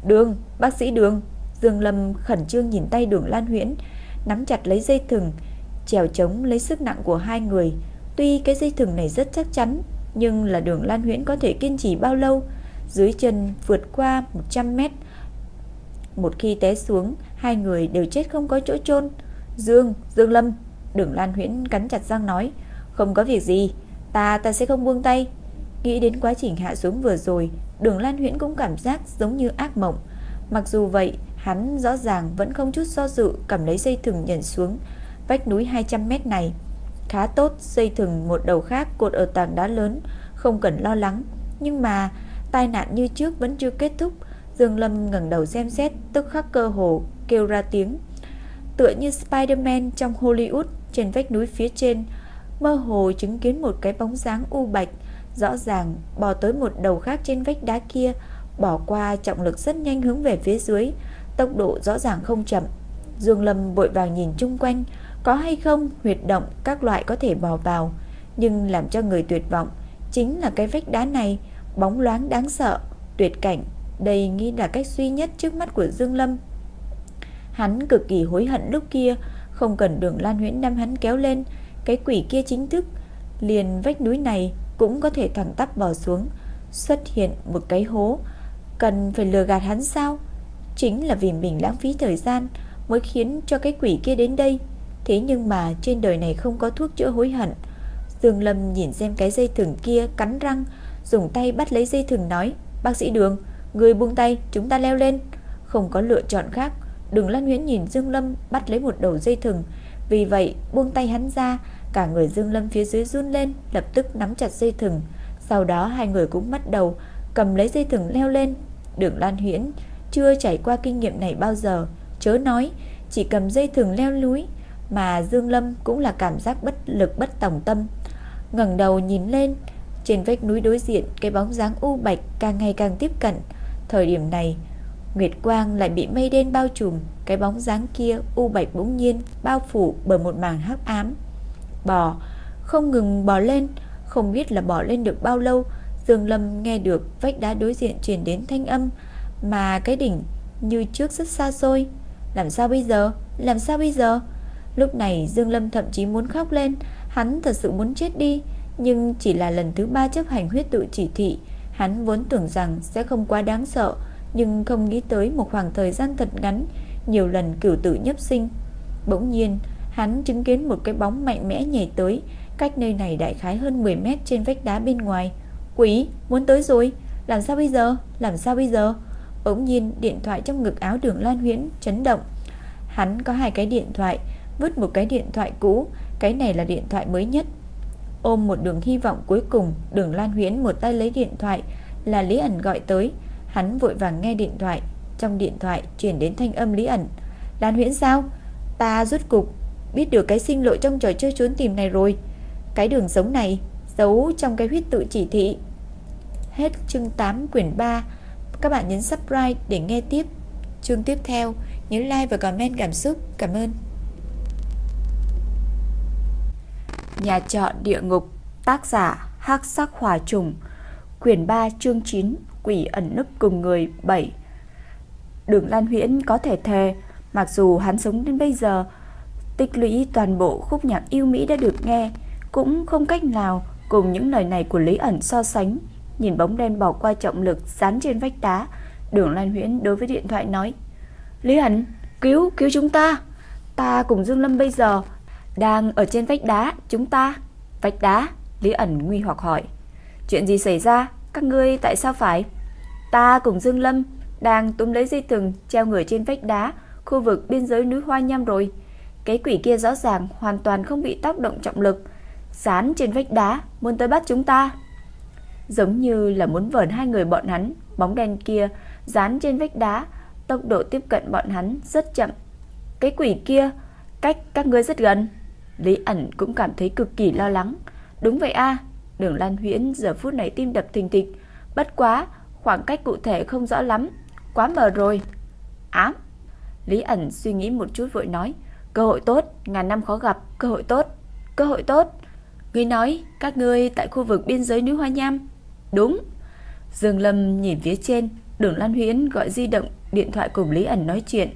"Đường, bác sĩ Đường." Dương Lâm khẩn trương nhìn tay Đường Lan Huyễn, nắm chặt lấy dây thừng, trèo chống lấy sức nặng của hai người. Tuy cái dây thừng này rất chắc chắn, nhưng là Đường Lan Huyễn có thể kiên trì bao lâu? Dưới chân vượt qua 100 mét, một khi té xuống, hai người đều chết không có chỗ chôn. Dương, Dương Lâm, Đường Lan Huyễn cắn chặt răng nói, không có việc gì, ta ta sẽ không buông tay. Nghĩ đến quá trình hạ xuống vừa rồi, Đường Lan Huyễn cũng cảm giác giống như ác mộng. Mặc dù vậy, hắn rõ ràng vẫn không chút do dự cầm lấy dây thừng nhảy xuống vách núi 200 mét này. Khá tốt, dây thừng một đầu khác cột ở tảng đá lớn, không cần lo lắng. Nhưng mà, tai nạn như trước vẫn chưa kết thúc, Dương Lâm ngẩng đầu xem xét, tức khắc cơ hồ kêu ra tiếng. Tựa như Spider-Man trong Hollywood trên vách núi phía trên, mơ hồ chứng kiến một cái bóng dáng u bạch rõ ràng bò tới một đầu khác trên vách đá kia, bỏ qua trọng lực rất nhanh hướng về phía dưới, tốc độ rõ ràng không chậm. Dương Lâm vội vàng nhìn chung quanh, có hay không huyệt động các loại có thể bò vào, nhưng làm cho người tuyệt vọng chính là cái vách đá này, bóng loáng đáng sợ, tuyệt cảnh, đây nghĩ là cách duy nhất trước mắt của Dương Lâm. Hắn cực kỳ hối hận lúc kia không cần Đường Lan Huyễn đem hắn kéo lên, cái quỷ kia chính thức liền vách núi này cũng có thể thẳng tắp bò xuống, xuất hiện một cái hố, cần phải lừa gạt hắn sao? Chính là vì mình lãng phí thời gian mới khiến cho cái quỷ kia đến đây. Thế nhưng mà trên đời này không có thuốc chữa hối hận. Dương Lâm nhìn xem cái dây thừng kia cắn răng, dùng tay bắt lấy dây thừng nói, "Bác sĩ Đường, người buông tay, chúng ta leo lên." Không có lựa chọn khác, Đường Lan Huyến nhìn Dương Lâm bắt lấy một đầu dây thừng, vì vậy buông tay hắn ra, cả người Dương Lâm phía dưới run lên, lập tức nắm chặt dây thừng. Sau đó hai người cũng bắt đầu cầm lấy dây thừng leo lên. Đường Lan Huyễn chưa trải qua kinh nghiệm này bao giờ, chớ nói chỉ cầm dây thừng leo núi, mà Dương Lâm cũng là cảm giác bất lực bất tòng tâm. ngẩng đầu nhìn lên, trên vách núi đối diện, cái bóng dáng u bạch càng ngày càng tiếp cận. Thời điểm này, Nguyệt quang lại bị mây đen bao trùm, cái bóng dáng kia u bạch bỗng nhiên bao phủ bởi một màn hắc ám. Bò, không ngừng bò lên, không biết là bò lên được bao lâu, Dương Lâm nghe được vách đá đối diện truyền đến thanh âm, mà cái đỉnh như trước rất xa xôi. Làm sao bây giờ? Làm sao bây giờ? Lúc này Dương Lâm thậm chí muốn khóc lên, hắn thật sự muốn chết đi, nhưng chỉ là lần thứ ba chấp hành huyết tự chỉ thị, hắn vốn tưởng rằng sẽ không quá đáng sợ, nhưng không nghĩ tới một khoảng thời gian thật ngắn, nhiều lần cửu tử nhấp sinh. Bỗng nhiên, hắn chứng kiến một cái bóng mạnh mẽ nhảy tới, cách nơi này đại khái hơn 10 mét trên vách đá bên ngoài. Quỷ, muốn tới rồi, làm sao bây giờ, làm sao bây giờ? Bỗng nhiên điện thoại trong ngực áo đường Lan Huyễn chấn động. Hắn có hai cái điện thoại, vứt một cái điện thoại cũ, cái này là điện thoại mới nhất. Ôm một đường hy vọng cuối cùng, đường Lan Huyễn một tay lấy điện thoại, là Lý ẩn gọi tới. Hắn vội vàng nghe điện thoại, trong điện thoại chuyển đến thanh âm Lý ẩn. Lan Huyễn sao? Ta rút cục, biết được cái sinh lộ trong trò chơi trốn tìm này rồi. Cái đường sống này, giấu trong cái huyết tự chỉ thị. Hết chương 8 quyển 3 các bạn nhấn subscribe để nghe tiếp chương tiếp theo. Nhớ like và comment cảm xúc. Cảm ơn. Nhà trọ địa ngục Tác giả hắc sắc hỏa trùng Quyển 3 chương 9 Quỷ ẩn nấp cùng người 7 Đường Lan Huyễn có thể thề Mặc dù hắn sống đến bây giờ Tích lũy toàn bộ khúc nhạc yêu Mỹ đã được nghe Cũng không cách nào cùng những lời này của Lý ẩn so sánh Nhìn bóng đen bỏ qua trọng lực dán trên vách đá, Đường Lan Huyễn đối với điện thoại nói: "Lý ẩn cứu, cứu chúng ta. Ta cùng Dương Lâm bây giờ đang ở trên vách đá, chúng ta." "Vách đá?" Lý ẩn nguy hoặc hỏi. "Chuyện gì xảy ra? Các ngươi tại sao phải?" "Ta cùng Dương Lâm đang túm lấy dây thừng treo người trên vách đá, khu vực biên giới núi Hoa Nham rồi. Cái quỷ kia rõ ràng hoàn toàn không bị tác động trọng lực, dán trên vách đá muốn tới bắt chúng ta." giống như là muốn vờn hai người bọn hắn, bóng đen kia dán trên vách đá, tốc độ tiếp cận bọn hắn rất chậm. Cái quỷ kia cách các ngươi rất gần. Lý ẩn cũng cảm thấy cực kỳ lo lắng. Đúng vậy a, Đường Lan Huyễn giờ phút này tim đập thình thịch, bất quá khoảng cách cụ thể không rõ lắm, quá mờ rồi. Ám. Lý ẩn suy nghĩ một chút vội nói, cơ hội tốt, ngàn năm khó gặp, cơ hội tốt, cơ hội tốt. Ngươi nói, các ngươi tại khu vực biên giới núi Hoa Nham Đúng. Dương Lâm nhìn phía trên, Đường Lan Huyễn gọi di động điện thoại cùng Lý ẩn nói chuyện.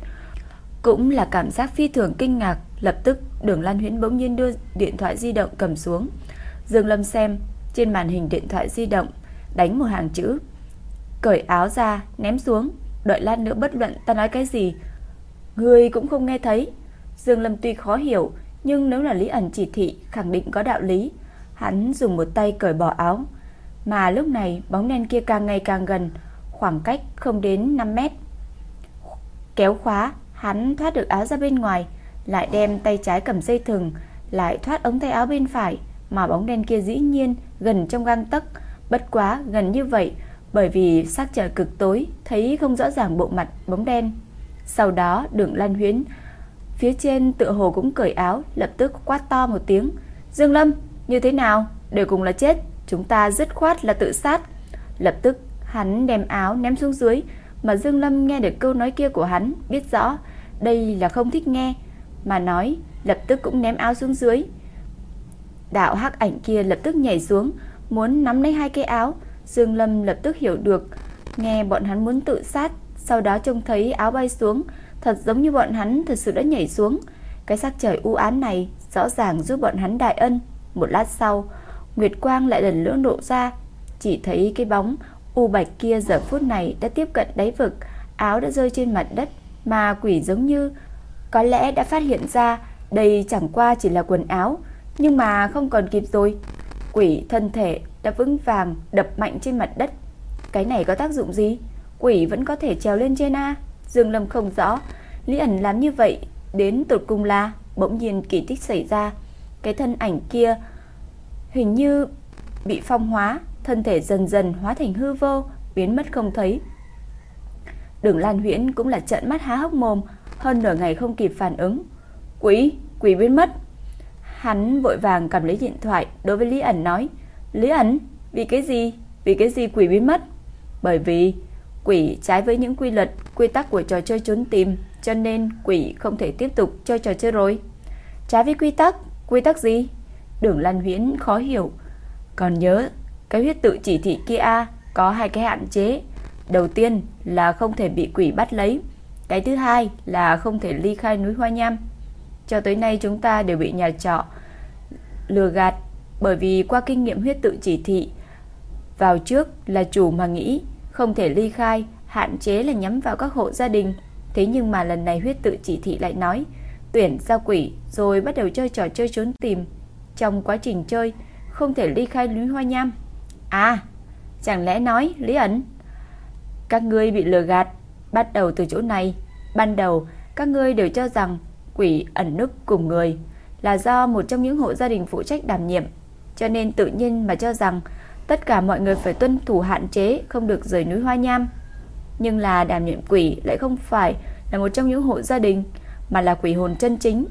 Cũng là cảm giác phi thường kinh ngạc, lập tức Đường Lan Huyễn bỗng nhiên đưa điện thoại di động cầm xuống. Dương Lâm xem, trên màn hình điện thoại di động đánh một hàng chữ. Cởi áo ra, ném xuống, đợi lát nữa bất luận ta nói cái gì, người cũng không nghe thấy. Dương Lâm tuy khó hiểu, nhưng nếu là Lý ẩn chỉ thị khẳng định có đạo lý. Hắn dùng một tay cởi bỏ áo, mà lúc này bóng đen kia càng ngày càng gần, khoảng cách không đến 5 mét. Kéo khóa, hắn thoát được áo ra bên ngoài, lại đem tay trái cầm dây thừng, lại thoát ống tay áo bên phải, mà bóng đen kia dĩ nhiên gần trong gang tấc, bất quá gần như vậy, bởi vì sắc trời cực tối, thấy không rõ ràng bộ mặt bóng đen. Sau đó, Đường Lan Huyến phía trên tựa hồ cũng cởi áo, lập tức quát to một tiếng, "Dương Lâm, như thế nào? Đều cùng là chết, chúng ta dứt khoát là tự sát. Lập tức hắn đem áo ném xuống dưới, mà Dương Lâm nghe được câu nói kia của hắn, biết rõ đây là không thích nghe, mà nói lập tức cũng ném áo xuống dưới. Đạo hắc ảnh kia lập tức nhảy xuống, muốn nắm lấy hai cái áo, Dương Lâm lập tức hiểu được, nghe bọn hắn muốn tự sát, sau đó trông thấy áo bay xuống, thật giống như bọn hắn thật sự đã nhảy xuống. Cái sắc trời u ám này rõ ràng giúp bọn hắn đại ân. Một lát sau, Nguyệt Quang lại lần nữa lộ ra, chỉ thấy cái bóng u bạch kia giờ phút này đã tiếp cận đáy vực, áo đã rơi trên mặt đất, mà quỷ giống như có lẽ đã phát hiện ra đây chẳng qua chỉ là quần áo, nhưng mà không còn kịp rồi. Quỷ thân thể đã vững vàng đập mạnh trên mặt đất. Cái này có tác dụng gì? Quỷ vẫn có thể trèo lên trên A. Dương Lâm không rõ, Lý ẩn làm như vậy đến tụt cung la, bỗng nhiên kỳ tích xảy ra. Cái thân ảnh kia hình như bị phong hóa, thân thể dần dần hóa thành hư vô, biến mất không thấy. Đường Lan Huyễn cũng là trợn mắt há hốc mồm, hơn nửa ngày không kịp phản ứng. Quỷ, quỷ biến mất. Hắn vội vàng cầm lấy điện thoại đối với Lý ẩn nói, Lý ẩn, vì cái gì? Vì cái gì quỷ biến mất? Bởi vì quỷ trái với những quy luật, quy tắc của trò chơi trốn tìm, cho nên quỷ không thể tiếp tục chơi trò chơi rồi. Trái với quy tắc, quy tắc gì? Đường Lan Huyễn khó hiểu. Còn nhớ, cái huyết tự chỉ thị kia có hai cái hạn chế. Đầu tiên là không thể bị quỷ bắt lấy. Cái thứ hai là không thể ly khai núi Hoa Nham. Cho tới nay chúng ta đều bị nhà trọ lừa gạt bởi vì qua kinh nghiệm huyết tự chỉ thị vào trước là chủ mà nghĩ không thể ly khai, hạn chế là nhắm vào các hộ gia đình. Thế nhưng mà lần này huyết tự chỉ thị lại nói tuyển giao quỷ rồi bắt đầu chơi trò chơi trốn tìm. Trong quá trình chơi không thể ly khai núi Hoa Nham. À, chẳng lẽ nói Lý ẩn các ngươi bị lừa gạt, bắt đầu từ chỗ này. Ban đầu, các ngươi đều cho rằng quỷ ẩn núp cùng người là do một trong những hộ gia đình phụ trách đảm nhiệm, cho nên tự nhiên mà cho rằng tất cả mọi người phải tuân thủ hạn chế không được rời núi Hoa Nham. Nhưng là đảm nhiệm quỷ lại không phải là một trong những hộ gia đình, mà là quỷ hồn chân chính.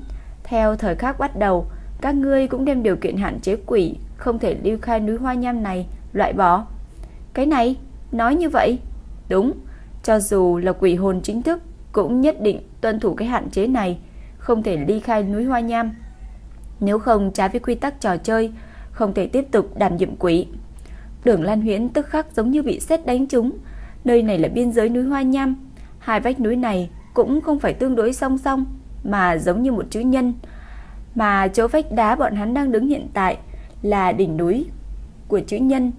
Theo thời khắc bắt đầu, các ngươi cũng đem điều kiện hạn chế quỷ không thể lưu khai núi Hoa Nham này loại bỏ. Cái này, nói như vậy, đúng, cho dù là quỷ hồn chính thức cũng nhất định tuân thủ cái hạn chế này, không thể ly khai núi Hoa Nham. Nếu không trái với quy tắc trò chơi, không thể tiếp tục đảm nhiệm quỷ. Đường Lan Huyễn tức khắc giống như bị sét đánh trúng, nơi này là biên giới núi Hoa Nham, hai vách núi này cũng không phải tương đối song song mà giống như một chữ nhân, mà chỗ vách đá bọn hắn đang đứng hiện tại là đỉnh núi của chữ nhân.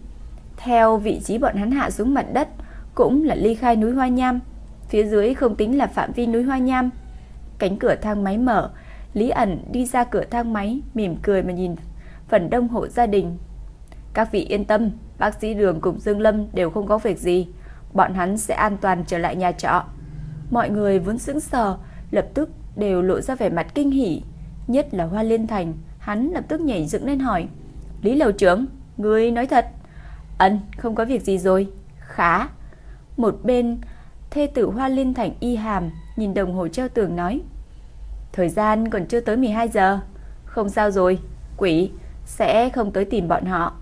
Theo vị trí bọn hắn hạ xuống mặt đất cũng là ly khai núi Hoa Nham, phía dưới không tính là phạm vi núi Hoa Nham. Cánh cửa thang máy mở, Lý ẩn đi ra cửa thang máy, mỉm cười mà nhìn phần đông hộ gia đình. Các vị yên tâm, bác sĩ Đường cùng Dương Lâm đều không có việc gì, bọn hắn sẽ an toàn trở lại nhà trọ. Mọi người vốn sững sờ, lập tức đều lộ ra vẻ mặt kinh hỉ, nhất là Hoa Liên Thành, hắn lập tức nhảy dựng lên hỏi: "Lý lầu trưởng, ngươi nói thật?" "Ân, không có việc gì rồi." "Khá." Một bên thê tử Hoa Liên Thành y hàm nhìn đồng hồ treo tường nói: "Thời gian còn chưa tới 12 giờ." "Không sao rồi, quỷ sẽ không tới tìm bọn họ."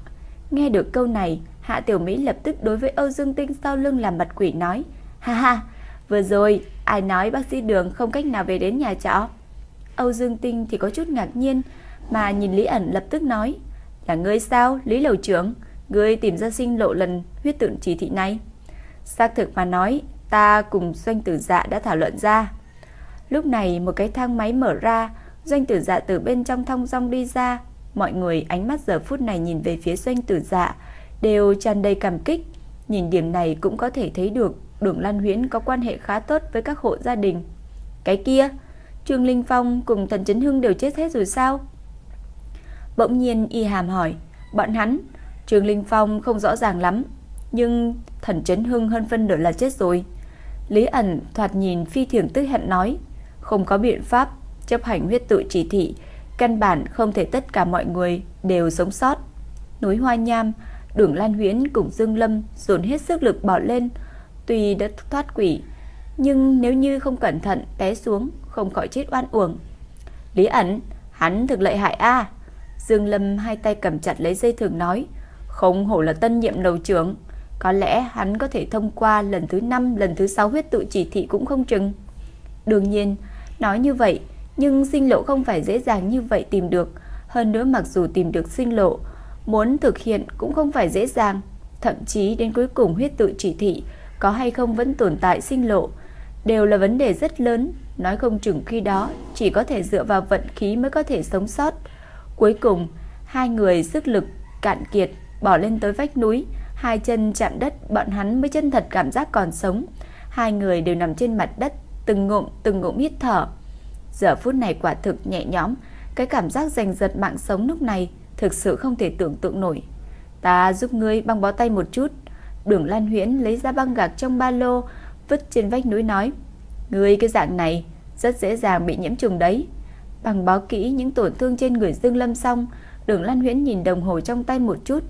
Nghe được câu này, Hạ Tiểu Mỹ lập tức đối với Âu Dương Tinh sau lưng làm mặt quỷ nói: "Ha ha, vừa rồi ai nói bác sĩ Đường không cách nào về đến nhà trọ?" Âu Dương Tinh thì có chút ngạc nhiên, mà nhìn Lý ẩn lập tức nói: "Là ngươi sao, Lý lầu trưởng? Ngươi tìm ra sinh lộ lần huyết tượng chỉ thị này?" Xác thực mà nói, ta cùng doanh tử dạ đã thảo luận ra. Lúc này một cái thang máy mở ra, doanh tử dạ từ bên trong thong rong đi ra. Mọi người ánh mắt giờ phút này nhìn về phía doanh tử dạ, đều tràn đầy cảm kích. Nhìn điểm này cũng có thể thấy được Đường Lan Huyễn có quan hệ khá tốt với các hộ gia đình. Cái kia, Trương Linh Phong cùng Thần Chấn Hưng đều chết hết rồi sao? Bỗng nhiên Y Hàm hỏi, bọn hắn, Trương Linh Phong không rõ ràng lắm, nhưng Thần Chấn Hưng hơn phân nửa là chết rồi. Lý ẩn thoạt nhìn phi thường tức hận nói, không có biện pháp chấp hành huyết tự chỉ thị, căn bản không thể tất cả mọi người đều sống sót. Núi Hoa Nham, Đường Lan Huyễn cùng Dương Lâm dồn hết sức lực bỏ lên, tuy đã thoát quỷ, nhưng nếu như không cẩn thận té xuống, không khỏi chết oan uổng. Lý ẩn, hắn thực lợi hại a. Dương Lâm hai tay cầm chặt lấy dây thừng nói, Không hổ là tân nhiệm đầu trưởng. Có lẽ hắn có thể thông qua lần thứ 5, lần thứ 6 huyết tự chỉ thị cũng không chừng. Đương nhiên, nói như vậy, nhưng sinh lộ không phải dễ dàng như vậy tìm được. Hơn nữa mặc dù tìm được sinh lộ, muốn thực hiện cũng không phải dễ dàng. Thậm chí đến cuối cùng huyết tự chỉ thị có hay không vẫn tồn tại sinh lộ, đều là vấn đề rất lớn, nói không chừng khi đó chỉ có thể dựa vào vận khí mới có thể sống sót. Cuối cùng, hai người sức lực cạn kiệt, bỏ lên tới vách núi, hai chân chạm đất, bọn hắn mới chân thật cảm giác còn sống. Hai người đều nằm trên mặt đất, từng ngụm từng ngụm hít thở. Giờ phút này quả thực nhẹ nhõm, cái cảm giác giành giật mạng sống lúc này thực sự không thể tưởng tượng nổi. Ta giúp ngươi băng bó tay một chút. Đường Lan Huyễn lấy ra băng gạc trong ba lô, vứt trên vách núi nói: "Ngươi cái dạng này rất dễ dàng bị nhiễm trùng đấy." Bằng bó kỹ những tổn thương trên người Dương Lâm xong, Đường Lan Huyễn nhìn đồng hồ trong tay một chút,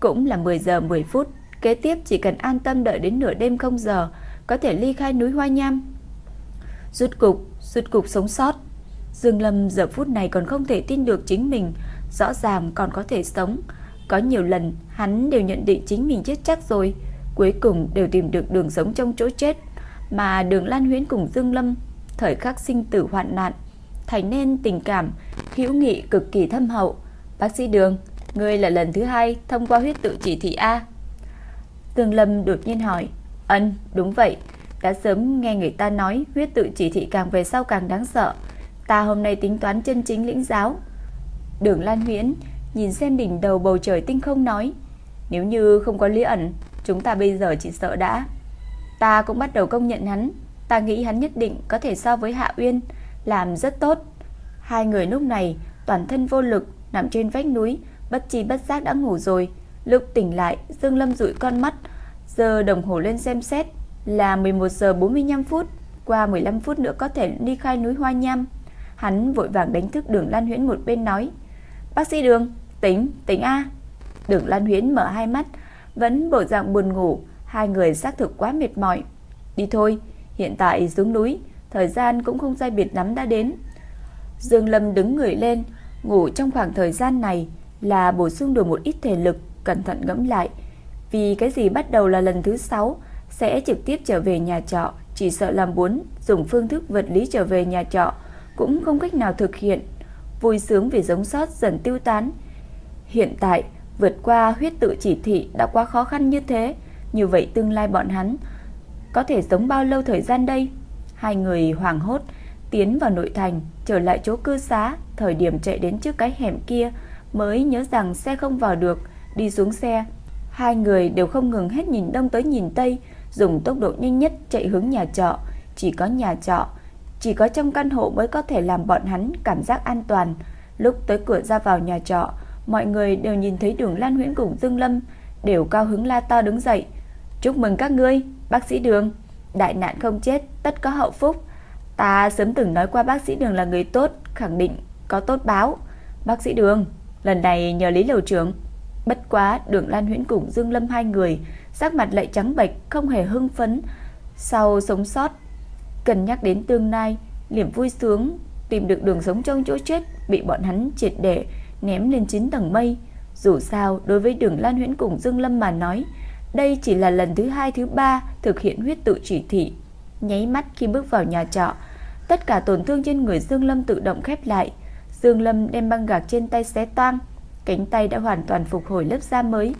cũng là 10 giờ 10 phút, kế tiếp chỉ cần an tâm đợi đến nửa đêm không giờ, có thể ly khai núi Hoa Nham. Rút cục, rút cục sống sót. Dương Lâm giờ phút này còn không thể tin được chính mình rõ ràng còn có thể sống. Có nhiều lần hắn đều nhận định chính mình chết chắc rồi, cuối cùng đều tìm được đường sống trong chỗ chết, mà Đường Lan Huyễn cùng Dương Lâm thời khắc sinh tử hoạn nạn, thành nên tình cảm hữu nghị cực kỳ thâm hậu. Bác sĩ Đường, ngươi là lần thứ hai thông qua huyết tự chỉ thị A. Dương Lâm đột nhiên hỏi, "Ân, đúng vậy, đã sớm nghe người ta nói huyết tự chỉ thị càng về sau càng đáng sợ, ta hôm nay tính toán chân chính lĩnh giáo." Đường Lan Huyễn nhìn xem đỉnh đầu bầu trời tinh không nói, "Nếu như không có Lý ẩn, chúng ta bây giờ chỉ sợ đã." Ta cũng bắt đầu công nhận hắn, ta nghĩ hắn nhất định có thể so với Hạ Uyên, làm rất tốt. Hai người lúc này toàn thân vô lực nằm trên vách núi, bất chi bất giác đã ngủ rồi. Lúc tỉnh lại, Dương Lâm dụi con mắt, giờ đồng hồ lên xem xét là 11 giờ 45 phút, qua 15 phút nữa có thể đi khai núi Hoa Nham. Hắn vội vàng đánh thức Đường Lan Huyễn một bên nói: "Bác sĩ Đường, tỉnh, tỉnh a." Đường Lan Huyễn mở hai mắt, vẫn bộ dạng buồn ngủ, hai người xác thực quá mệt mỏi. "Đi thôi, hiện tại xuống núi, thời gian cũng không sai biệt lắm đã đến." Dương Lâm đứng người lên, ngủ trong khoảng thời gian này là bổ sung được một ít thể lực, cẩn thận ngẫm lại, vì cái gì bắt đầu là lần thứ 6 sẽ trực tiếp trở về nhà trọ, chỉ sợ làm muốn dùng phương thức vật lý trở về nhà trọ cũng không cách nào thực hiện. Vui sướng vì giống sót dần tiêu tán. Hiện tại, vượt qua huyết tự chỉ thị đã quá khó khăn như thế, như vậy tương lai bọn hắn có thể sống bao lâu thời gian đây? Hai người hoảng hốt tiến vào nội thành, trở lại chỗ cư xá, thời điểm chạy đến trước cái hẻm kia mới nhớ rằng xe không vào được, đi xuống xe. Hai người đều không ngừng hết nhìn đông tới nhìn tây, dùng tốc độ nhanh nhất chạy hướng nhà trọ, chỉ có nhà trọ, chỉ có trong căn hộ mới có thể làm bọn hắn cảm giác an toàn. Lúc tới cửa ra vào nhà trọ, mọi người đều nhìn thấy Đường Lan Huyễn cùng Dương Lâm, đều cao hứng la to đứng dậy. "Chúc mừng các ngươi, bác sĩ Đường, đại nạn không chết, tất có hậu phúc." Ta sớm từng nói qua bác sĩ Đường là người tốt, khẳng định có tốt báo. Bác sĩ Đường, lần này nhờ Lý Lầu trưởng. Bất quá, Đường Lan Huyễn cùng Dương Lâm hai người, sắc mặt lại trắng bệch, không hề hưng phấn. Sau sống sót, cần nhắc đến tương lai, niềm vui sướng tìm được đường sống trong chỗ chết bị bọn hắn triệt để ném lên 9 tầng mây. Dù sao, đối với Đường Lan Huyễn cùng Dương Lâm mà nói, đây chỉ là lần thứ hai thứ ba thực hiện huyết tự chỉ thị. Nháy mắt khi bước vào nhà trọ, Tất cả tổn thương trên người Dương Lâm tự động khép lại. Dương Lâm đem băng gạc trên tay xé toang, cánh tay đã hoàn toàn phục hồi lớp da mới.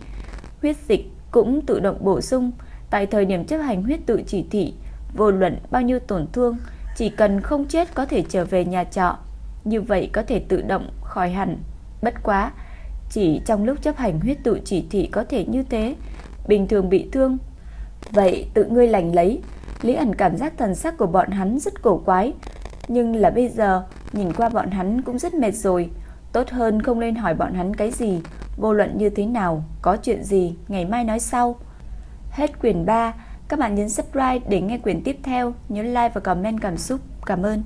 Huyết dịch cũng tự động bổ sung. Tại thời điểm chấp hành huyết tự chỉ thị, vô luận bao nhiêu tổn thương, chỉ cần không chết có thể trở về nhà trọ. Như vậy có thể tự động khỏi hẳn. Bất quá, chỉ trong lúc chấp hành huyết tự chỉ thị có thể như thế, bình thường bị thương. Vậy tự ngươi lành lấy, Lý ẩn cảm giác thần sắc của bọn hắn rất cổ quái, nhưng là bây giờ nhìn qua bọn hắn cũng rất mệt rồi, tốt hơn không nên hỏi bọn hắn cái gì, vô luận như thế nào, có chuyện gì, ngày mai nói sau. Hết quyển 3, các bạn nhấn subscribe để nghe quyển tiếp theo, nhớ like và comment cảm xúc. Cảm ơn.